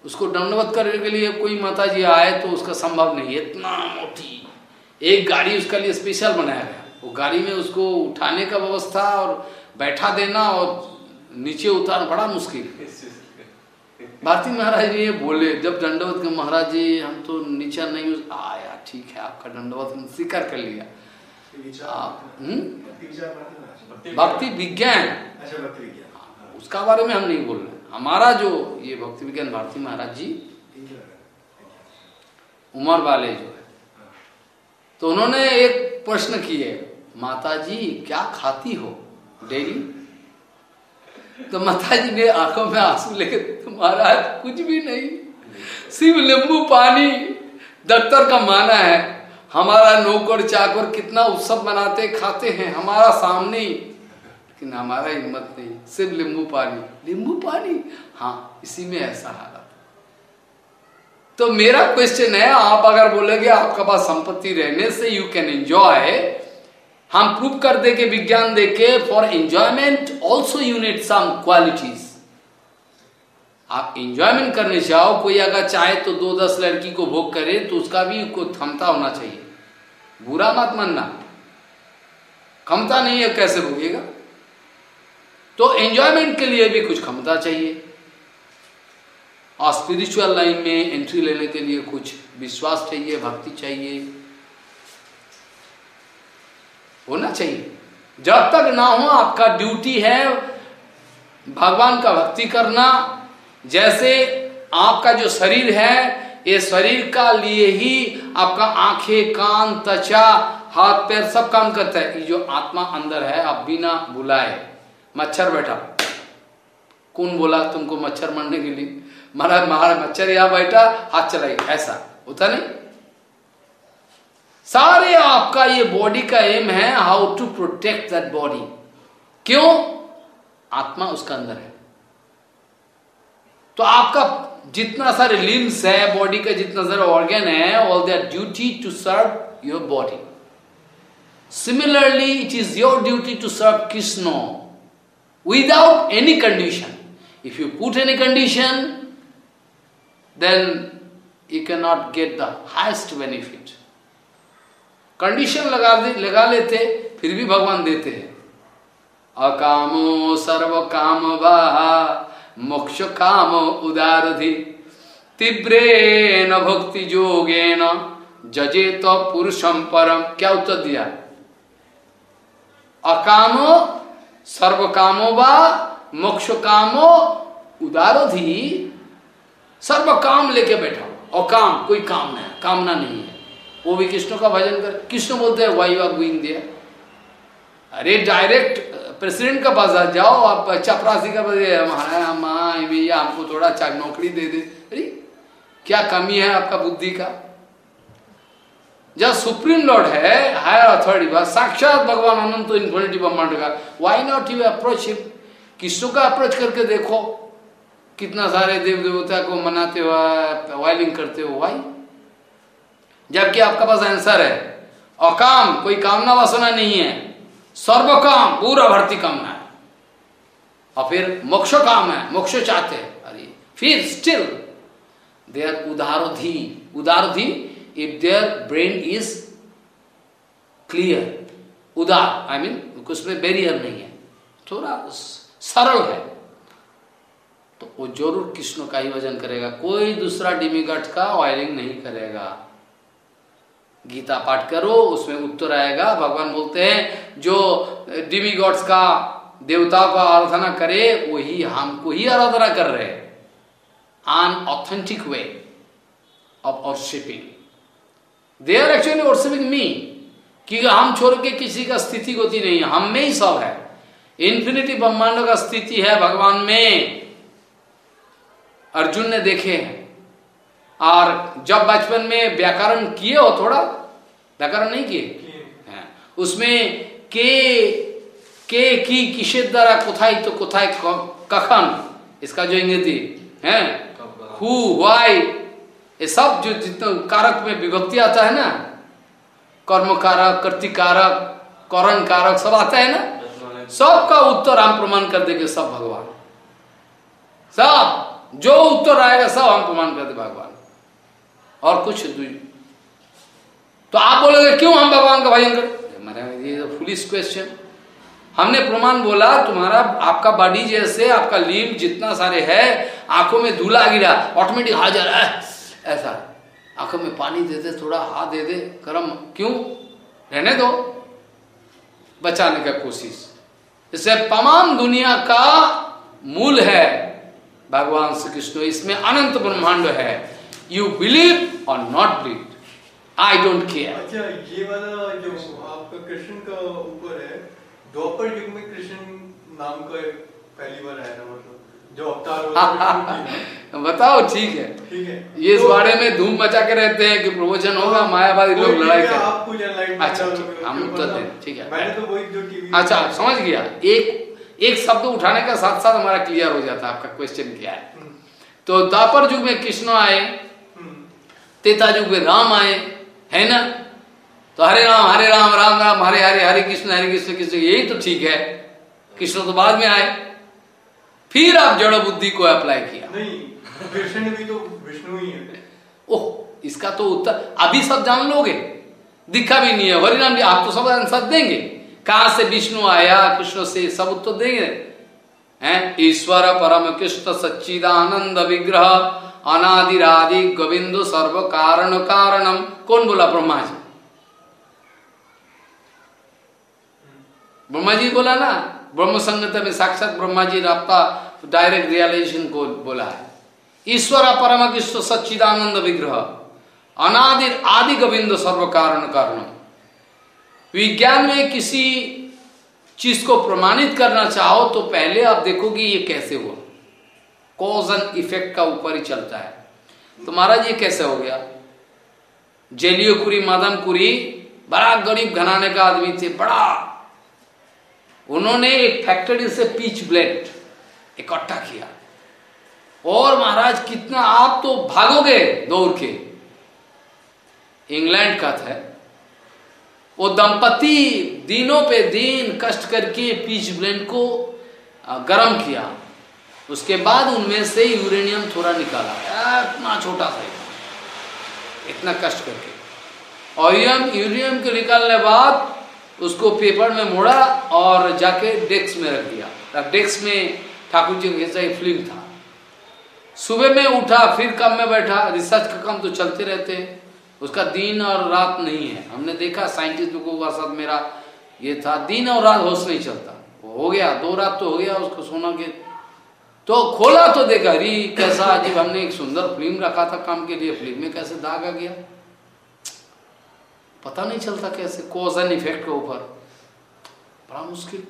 उसको दंडवत करने के लिए कोई माता जी आए तो उसका संभव नहीं। इतना मोटी। एक गाड़ी उसका लिए स्पेशल बनाया गया। वो गाड़ी में उसको उठाने का व्यवस्था और बैठा देना और नीचे उतारना बड़ा मुश्किल। भारती महाराज जी ये बोले जब दंडवत के महाराज जी हम तो नीचा नहीं आया ठीक है आपका दंडवत हम स्वीकार कर लिया। हम्म? भक्ति विज्ञान। हाँ, उसका बारे में हम नहीं बोल रहे। हमारा जो ये भक्ति विज्ञान भारती महाराज जी उमर वाले जो है। तो उन्होंने एक प्रश्न किए। माता जी क्या खाती हो? डेली तो माता जी ने आँखों में आँसू लेके, तुम्हारा कुछ भी नहीं। सिर्फ़ नींबू पानी डॉक्टर का माना है। हमारा नौकर चाकर कितना उत्सव मनाते, खाते हैं, हमारा सामने लेकिन हमारा हिम्मत नहीं, सिर्फ़ नींबू पानी। नींबू पानी? हाँ इसी में ऐसा हालत तो मेरा क्वेश्चन है, आप अगर बोलेगे, आपका पास संपत्ति रहने से यू कैन एंजॉय हम प्रूव कर दे के, विज्ञान दे के for enjoyment also you need some qualities आप एंजॉयमेंट करने जाओ, कोई अगर चाहे तो दो दस लड़की को भोग करे तो उसका भी कोई क्षमता होना चाहिए। बुरा मत मानना। क्षमता नहीं है, कैसे भोगेगा? तो एंजॉयमेंट के लिए भी कुछ क्षमता चाहिए। और स्पिरिचुअल लाइन में एंट्री लेने के लिए कुछ विश्वास चाहिए, भक्ति चाहिए। होना चाहिए। जब तक ना हो, आपका ड्यूटी है भगवान का भक्ति करना। जैसे आपका जो शरीर है, ये शरीर का लिए ही आपका आँखें, कान, त्वचा, हाथ, पैर सब काम करता है। ये जो आत्मा अंदर है, आप बिना बुलाए। मच्छर बैठा। कौन बोला तुमको मच्छर मरने के लिए? महाराज महाराज, मच्छर यहाँ बैठा, हाथ चलाई ऐसा होता नहीं। सारे आपका ये बॉडी का एम है how to protect that body क्यों? आत्मा उसका अंदर है। तो आपका जितना सारे लिम्स है बॉडी का जितना सारे ऑर्गेन है all their duty to serve your body similarly it is your duty to serve Krishna without any condition if you put any condition then you can not get the highest benefit condition लगा दे, लगा लेते, फिर भी भगवान देते हैं। अकामो सर्व काम वाह मोक्ष काम उदारधि। तीव्रे न भक्ति जोगे न जजे तो पुरुषम परम क्या उत्तर दिया? अकामो सर्व कामो व मोक्ष कामो उदारधि, सर्व काम लेके बैठा और काम कोई काम नहीं, कामना नहीं है। वो भी कृष्ण का भजन कर, कृष्ण बोलते हैं वाई आर गोइंग दिया। अरे डायरेक्ट प्रेसिडेंट का पास जाओ, आप चपरासी का पास हमारा माँ भैया, हमको थोड़ा अच्छा नौकरी दे दे। अरे, क्या कमी है आपका बुद्धि का? जब सुप्रीम लॉर्ड है, हायर अथॉरिटी बस साक्षात भगवान अनंत इन्फिनिटी ब्रह्मांड का। Why not you approach him किसों का अप्रोच करके देखो, कितना सारे देव देवता को मनाते हुए वायलिंग करते हो वाई जबकि आपका पास आंसर है। अकाम, कोई कामना वासना नहीं है। सर्व काम पूरा भर्ती कामना है। और फिर मोक्ष काम है, मोक्ष चाहते हैं। अरे, फिर स्टिल देयर उदारोधी। उदारोधी if their brain is clear उदार आई मीन उसमें बैरियर नहीं है। थोड़ा सरल है। तो वो ज़रूर कृष्ण का ही वज़न करेगा। कोई दूसरा डिमिगट का ऑयलिंग नहीं करेगा। गीता पाठ करो, उसमें उत्तर आएगा। भगवान बोलते हैं, जो डिमी गॉड्स का देवताओं का आराधना करे, वही हमको ही आराधना कर रहे हैं। Authentic way of worshipping they are actually worshipping me कि हम छोड़ के किसी का स्थिति होती नहीं है। हम में ही सब है। इंफिनिटी ब्रह्मांड का स्थिति है भगवान में। अर्जुन ने देखे हैं। और जब बचपन में व्याकरण किए हो थोड़ा व्याकरण नहीं किए? हाँ। उसमें के के की किसे द्वारा कोथाई तो कोथाई कखन इसका जो इंग्रेजी है? हु वाई ये सब जो जितना कारक में विभक्ति आता है ना कर्म कारक कर्तिकारक करण कारक सब आता है ना सब का उत्तर हम प्रमाण कर देंगे सब भगवान। सब जो उत्तर आएगा सब हम प्रमाण कर दे भगवान। और कुछ तो आप बोलोगे, क्यों हम भगवान का भजन करें ये पुलिस क्वेश्चन हमने प्रमाण बोला, तुम्हारा, आपका बॉडी जैसे, आपका लीव जितना सारे है, आँखों में धूला गिरा ऑटोमेटिक हाजर है। ऐसा। आँखों में पानी दे दे, थोड़ा हाथ दे दे कर्म क्यों? रहने दो। बचाने का कोशिश। इससे तमाम दुनिया का मूल है, भगवान श्री कृष्ण, इसमें अनंत ब्रह्मांड है। यू बिलीव और not believe I don't care अच्छा ये वाला जो आपका कृष्ण का ऊपर है द्वापर युग में कृष्ण नाम का पहली बार आया था मतलब जो अवतार [laughs] बताओ ठीक है। ठीक है। ये इस तो, बारे में धूम मचा के रहते हैं कि प्रवचन होगा हाँ, मायावादी लोग लड़ाई कर। अच्छा हम उत्तर दें ठीक है। मैंने तो वही जो टीवी अच्छा समझ गया। एक एक शब्द उठाने का साथ साथ हमारा क्लियर हो जाता है आपका क्वेश्चन क्या है। हम्म। तो द्वापर युग में कृष्ण आए तेता युग में राम आए है ना? तो हरे राम हरे राम राम राम हरे हरे हरे कृष्ण हरे कृष्ण कृष्ण यही तो ठीक है। कृष्ण तो बाद में आए। फिर आप जड़ बुद्धि को अप्लाई किया। नहीं कृष्ण भी तो विष्णु ही है। ओह इसका तो उत्तर अभी सब जान लोगे। दिखा भी नहीं है। हरिनाम जी आप तो सब आंसर देंगे। कहा से विष्णु आया कृष्ण से सब उत्तर देंगे? हैं? ईश्वर परम कृष्ण सच्चिदानंद विग्रह। अनादिरादि गोविंद सर्व कारण। कारणम कौन बोला ब्रह्मा जी ब्रह्मा जी बोला ना? ब्रह्म संगत में साक्षात ब्रह्मा जी आपका डायरेक्ट रियलाइजेशन को बोला है। ईश्वर परम कृष्ण सच्चिदानंद विग्रह। अनादि आदि गोविंद सर्व कारण। कारणम विज्ञान में किसी चीज़ को प्रमाणित करना चाहो तो पहले आप देखोगे ये कैसे हुआ। कॉज एंड इफ़ेक्ट का ऊपर ही चलता है। तो महाराज ये कैसे हो गया? जेलियोकुरी मदनपुरी बड़ा गरीब घनाने का आदमी थे, बड़ा। उन्होंने एक फैक्ट्री से पीच ब्लेड इकट्ठा किया। और महाराज कितना आप तो भागोगे दौड़ के। इंग्लैंड का था। वो दंपति दिनों पे दिन कष्ट करके पीच ब्लेंड को गर्म किया। उसके बाद उनमें से यूरेनियम थोड़ा निकाला। इतना छोटा सा इतना कष्ट करके। और यूरेनियम के निकालने बाद उसको पेपर में मोड़ा और जाके डेस्क में रख दिया। डेस्क में ठाकुर जी का एक फ़िल्म था। सुबह में उठा, फिर कम में बैठा। रिसर्च का काम तो चलते रहते हैं। उसका दिन और रात नहीं है। हमने देखा, साइंटिस्ट लोगों का साथ मेरा ये था। दिन और रात होश नहीं चलता। हो गया, दो रात तो हो गया उसको सोना के। तो खोला तो देखा अरे कैसा अजीब, हमने एक सुंदर फ़िल्म रखा था काम के लिए, फ़िल्म में कैसे दाग आ गया? पता नहीं चलता कैसे कॉज एंड इफ़ेक्ट के ऊपर। बड़ा मुश्किल।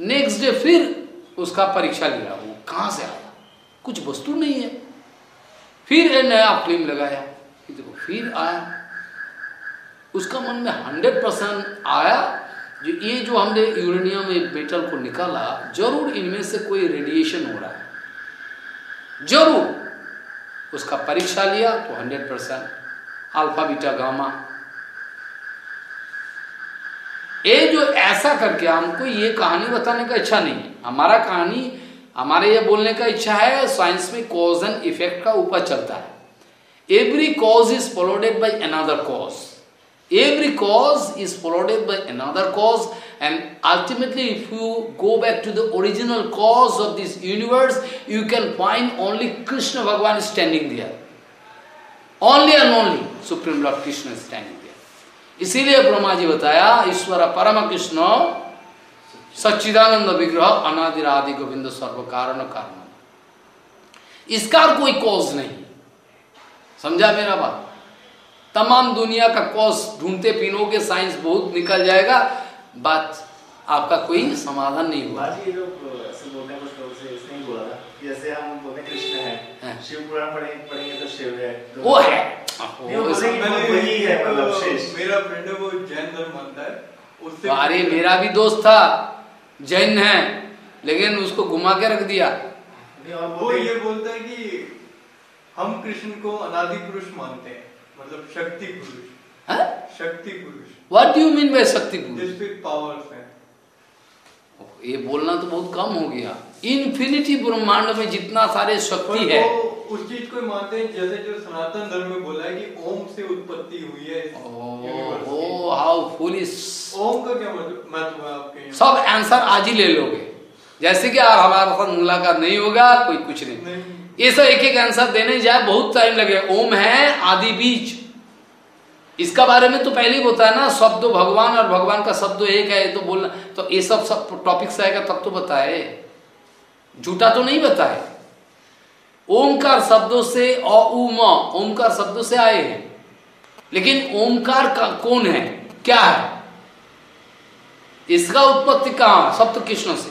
नेक्स्ट डे फिर उसका परीक्षा लिया, वो कहाँ से आया? कुछ वस्तु नहीं है। फिर नया फ़िल्म लगाया। देखो, फिर आया। उसका मन में हंड्रेड परसेंट आया जो ये जो हमने यूरेनियम मेटल को निकाला, ज़रूर इनमें से कोई रेडिएशन हो रहा है। ज़रूर। उसका परीक्षा लिया तो hundred percent alpha beta gamma ये जो ऐसा करके हमको ये कहानी बताने का इच्छा नहीं है। हमारा कहानी, हमारे ये बोलने का इच्छा है साइंस में कॉज एंड इफ़ेक्ट का ऊपर चलता है। Every cause is followded by another cause. Every cause is followed by another cause and ultimately if you go back to the original cause of this universe, you can find only Krishna Bhagavan standing there. Only and only Supreme Lord Krishna is standing there. इसीलिए ब्रह्मा जी बताया ईश्वर परम कृष्ण सच्चिदानंद विग्रह अनादिरादि गोविंद सर्व कारण कारण इसका कोई cause नहीं समझा मेरा बात तमाम दुनिया का कॉस ढूंढते पिनोगे साइंस बहुत निकल जाएगा बात आपका कोई समाधान नहीं हुआ। जैसे हम बोलते कृष्ण है हाँ। शिव पुराण पढ़ेंगे तो शिव है। वो है। वही है मतलब मेरा फ्रेंड है वो जैन धर्म मानता है। अरे मेरा भी दोस्त था जैन है लेकिन उसको घुमा के रख दिया। वो ये बोलता है कि हम कृष्ण को अनादि पुरुष मानते हैं। मतलब शक्ति पुरुष। हाँ? शक्ति पुरुष। व्हाट डू मीन बाय शक्ति पुरुष? पावर्स ये बोलना तो बहुत कम हो गया। इन्फिनिटी ब्रह्मांड में जितना सारे शक्ति है। उस चीज़ को मानते हैं जैसे जो सनातन धर्म में बोला है कि ओम से उत्पत्ति हुई है ओ हाउ फुलिश ओम का क्या मतलब? है आपके सब आंसर आज ही ले लोगे। जैसे कि हमारा साथ मुलाकात नहीं होगा कोई कुछ नहीं, नहीं। ये सब एक एक आंसर देने जाए बहुत टाइम लगे। ओम है आदि बीज। इसका बारे में तो पहले ही होता है ना, शब्द भगवान और भगवान का शब्द एक है तो बोलना तो ये सब सब टॉपिक्स आएगा तब तो बताए। झूठा तो नहीं बताए। ओमकार शब्दों से अम ओमकार शब्दों से आए हैं। लेकिन ओमकार का कौन है? क्या है? इसका उत्पत्ति कहाँ? सब तो कृष्ण से।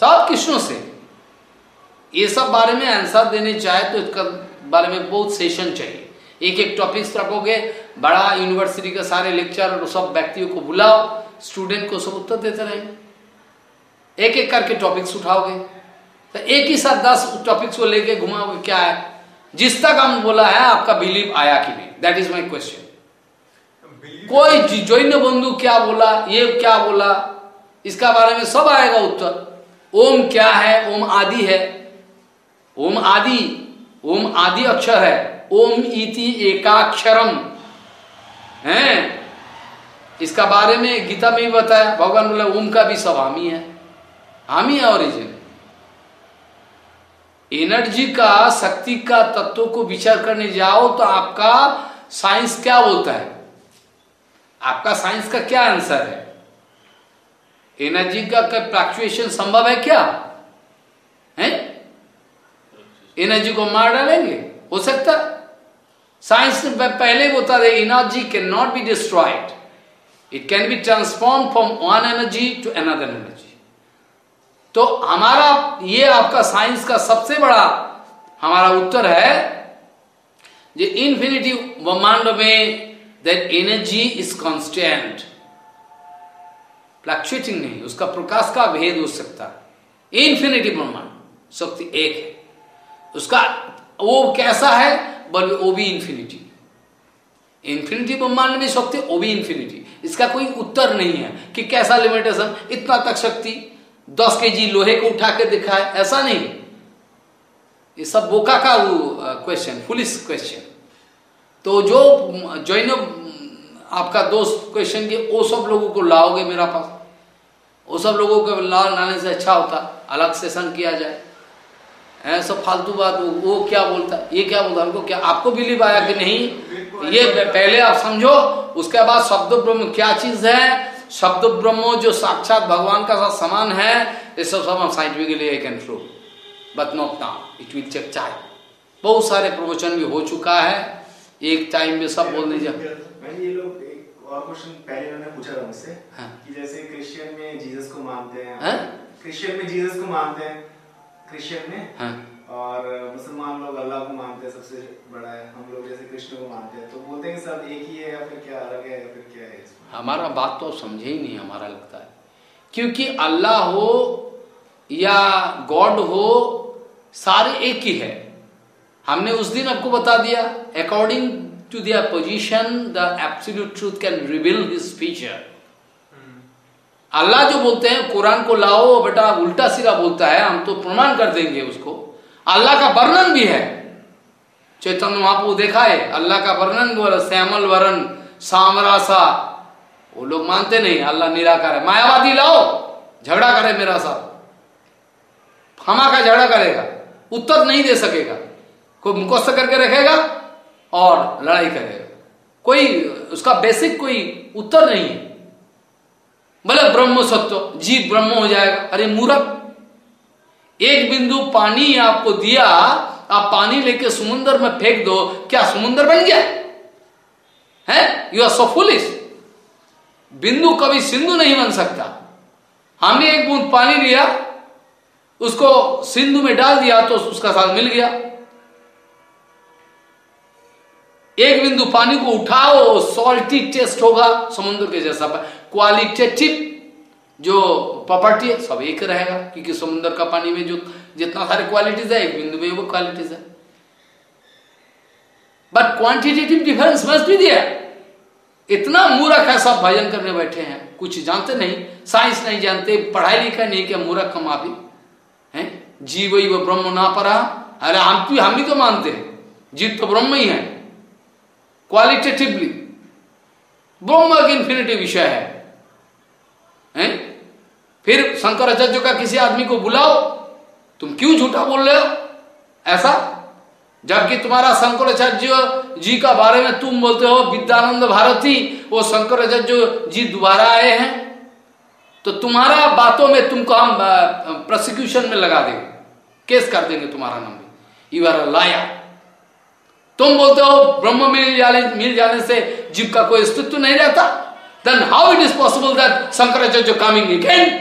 सब कृष्ण से। ये सब बारे में आंसर देने चाहे तो इसका बारे में बहुत सेशन चाहिए। एक एक टॉपिक्स रखोगे बड़ा यूनिवर्सिटी के सारे लेक्चर और सब व्यक्तियों को बुलाओ स्टूडेंट को सब उत्तर देते रहेंगे एक एक करके टॉपिक्स उठाओगे। तो एक ही साथ दस टॉपिक्स को लेके घुमाओगे क्या है? जिस तक हम बोला है आपका बिलीव आया कि नहीं? दैट इज़ माई क्वेश्चन कोई जैन बंधु क्या बोला ये क्या बोला इसका बारे में सब आएगा उत्तर। ओम क्या है? ओम आदि है। ओम आदि ओम आदि अक्षर है। ओम इति एकाक्षरम। है? इसका बारे में गीता में भी बताया, भगवान बोले, ओम का भी सब हामी है। हामी है ओरिजिन एनर्जी का, शक्ति का, तत्व को विचार करने जाओ तो आपका साइंस क्या बोलता है? आपका साइंस का क्या आंसर है? एनर्जी का फ्लक्चुएशन संभव है क्या? है? एनर्जी को मार डालेंगे? हो सकता। साइंस ने पहले बता रहे energy can not be destroyed it can be transform from one energy to another energy तो हमारा, ये आपका साइंस का सबसे बड़ा, हमारा उत्तर है जो इन्फिनिटी ब्रह्मांड में that energy is constant fluctuating नहीं, उसका प्रकाश का भेद हो सकता। है इन्फिनिटी ब्रह्मांड, शक्ति एक है। उसका वो कैसा है? बल वो भी इन्फिनिटी इन्फिनिटी ब्रह्मांड में शक्ति, वो भी इन्फिनिटी इसका कोई उत्तर नहीं है कि कैसा लिमिटेशन इतना तक शक्ति, दस के जी लोहे को उठा के दिखाए ऐसा नहीं। ये सब बोका का वो क्वेश्चन पुलिस क्वेश्चन तो जो जैन आपका दोस्त क्वेश्चन के वो सब लोगों को लाओगे मेरा पास। वो सब लोगों को ला लाने से अच्छा होता, अलग सेशन किया जाए। ऐसा फालतू बात वो, वो क्या बोलता ये क्या बोलता हमको क्या आपको बिलीव आया कि नहीं? ये पहले आप समझो उसके बाद शब्द ब्रह्म क्या चीज़ है? शब्द ब्रह्म जो साक्षात भगवान का साथ समान है ये सब सब scientifically can prove but not now it will check चाहे बहुत सारे प्रवचन भी हो चुका है। एक टाइम में सब बोल दीजिए। क्वेश्चन पहले उन्होंने पूछा था मुझसे हाँ? कि जैसे क्रिश्चियन में जीसस को मानते हैं हाँ? क्रिश्चियन में जीसस को मानते हैं क्रिश्चियन में। हाँ? और मुसलमान लोग अल्लाह को मानते हैं सबसे बड़ा है। हम लोग जैसे कृष्ण को मानते हैं। तो बोलते हैं सब एक ही है या फिर क्या अलग है या फिर क्या है हमारा बात तो समझे ही नहीं हमारा लगता है। क्योंकि अल्लाह हो या गॉड हो सारे एक ही है। हमने उस दिन आपको बता दिया according to their position the absolute truth can reveal his feature Allah जो बोलते हैं, कुरान को लाओ, बेटा उल्टा सिरा बोलता है, हम तो प्रमाण कर देंगे उसको। अल्लाह का वर्णन भी है। चैतन्य महापू देखा है, अल्लाह का वर्णन बोला श्यामल वरण सामरा सा वो लोग मानते नहीं, अल्लाह निराकार है। मायावादी लाओ, झगड़ा करे मेरा साथ फमा का झगड़ा करेगा, उत्तर नहीं दे सकेगा। कोई मुखस्त करके रखेगा और लड़ाई करेगा। कोई, उसका बेसिक कोई उत्तर नहीं है। बोले ब्रह्म सत्व, जीव ब्रह्म हो जाएगा। अरे मूर्ख। एक बिंदु पानी आपको दिया, आप पानी लेके समुन्द्र में फेंक दो, क्या समुन्द्र बन गया? है? यू आर सो फुलिश बिंदु कभी सिंधु नहीं बन सकता। हमने एक बूंद पानी लिया, उसको सिंधु में डाल दिया तो उसका साथ मिल गया। एक बिंदु पानी को उठाओ सॉल्टी टेस्ट होगा समुद्र के जैसा। क्वालिटेटिव जो प्रॉपर्टी है, सब एक रहेगा, क्योंकि समुद्र का पानी में जो जितना सारे क्वालिटीज है, एक बिंदु में वो क्वालिटीज है। बट क्वांटिटेटिव डिफरेंस मस्ट भी दिया इतना मूर्ख है, सब भजन करने बैठे हैं। कुछ जानते नहीं साइंस नहीं जानते, पढ़ाई लिखा नहीं क्या, मूर्ख कमा भी है जीव ब्रह्म ना पढ़ा अरे हम भी हम भी तो मानते हैं। जीव तो ब्रह्म ही है। क्वालिटेटिवली ब्रह्म एक इन्फिनिटी विषय है। हैं? फिर शंकराचार्य का किसी आदमी को बुलाओ, तुम क्यों झूठा बोल रहे हो? ऐसा? जबकि तुम्हारा शंकराचार्य जी का बारे में तुम बोलते हो, विद्यानंद भारती, वो शंकराचार्य जी दोबारा आए हैं। तो तुम्हारा बातों में तुमको हम प्रोसिक्यूशन में लगा देंगे। केस कर देंगे तुम्हारा नाम यू आर लाया तुम बोलते हो, ब्रह्म मिल जाने मिल जाने से जीव का कोई अस्तित्व नहीं रहता। Then how it is possible that Shankaracharya coming again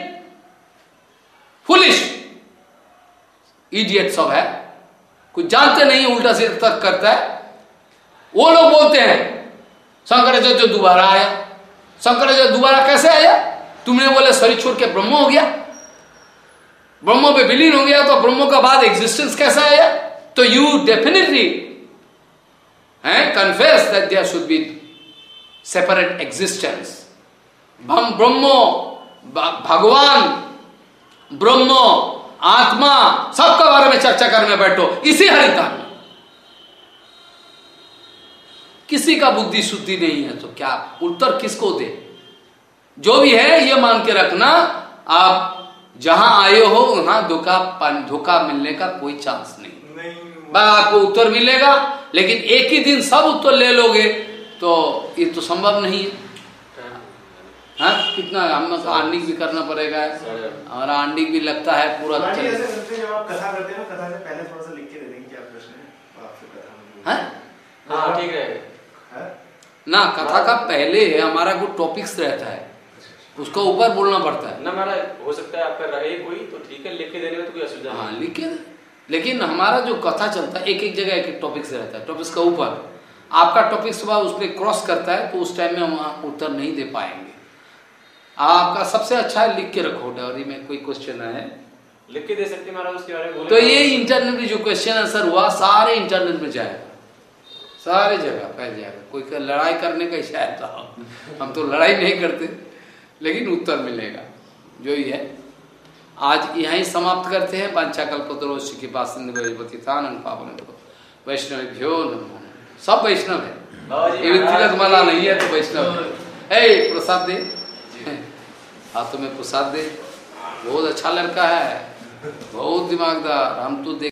foolish idiot सब है। कुछ जानते नहीं उल्टा से तक करता है। वो लोग बोलते हैं शंकराचार्य दोबारा आया। शंकराचार्य दोबारा कैसे आया? तुमने बोले शरीर छोड़ के ब्रह्म हो गया। ब्रह्म पे विलीन हो गया तो ब्रह्म का बाद एग्जिस्टेंस कैसा आया? तो you definitely confess that there should be separate existence. ब्रह्मो भगवान ब्रह्म आत्मा सबका बारे में चर्चा करने बैठो इसी हरिता में। किसी का बुद्धि शुद्धि नहीं है तो क्या उत्तर किसको दे? जो भी है ये मान के रखना आप जहाँ आए हो वहाँ धोखा धोखा मिलने का कोई चांस नहीं, नहीं। आपको उत्तर मिलेगा लेकिन एक ही दिन सब उत्तर ले लोगे। तो ये तो संभव नहीं है। हाँ। कितना हम आंडिक भी करना पड़ेगा। हमारा आंडिक भी लगता है पूरा हाँ? हाँ, ना कथा का पहले हमारा कुछ टॉपिक्स रहता है उसका ऊपर बोलना पड़ता है। ना हमारा हो सकता है आपका रहे कोई तो ठीक है लिख के देने में तो कोई असुविधा हाँ लिख के लेकिन हमारा जो कथा चलता है एक एक जगह एक एक टॉपिक से रहता है टॉपिक का ऊपर। आपका टॉपिक सुबह उस पर क्रॉस करता है तो उस टाइम में हम उत्तर नहीं दे पाएँगे। आपका सबसे अच्छा है लिख के रखो डायरी में कोई क्वेश्चन है। लिख के दे सकते महाराज उसके बारे में तो ये इंटरनेट में जो क्वेश्चन आंसर हुआ सारे इंटरनेट में जाएगा। सारे जगह फैल जाएगा। कोई कर, लड़ाई करने का शायद था हम तो लड़ाई नहीं करते लेकिन उत्तर मिलेगा। जो ही है। आज यहीं समाप्त करते हैं। बांछा कल्पतरोष के पास पावन वैष्णव भ्यो सब वैष्णव है। ये तिलक माला नहीं है तो वैष्णव है। प्रसाद दे। [laughs] हाथों में प्रसाद दे। बहुत अच्छा लड़का है। बहुत दिमागदार। हम तो देख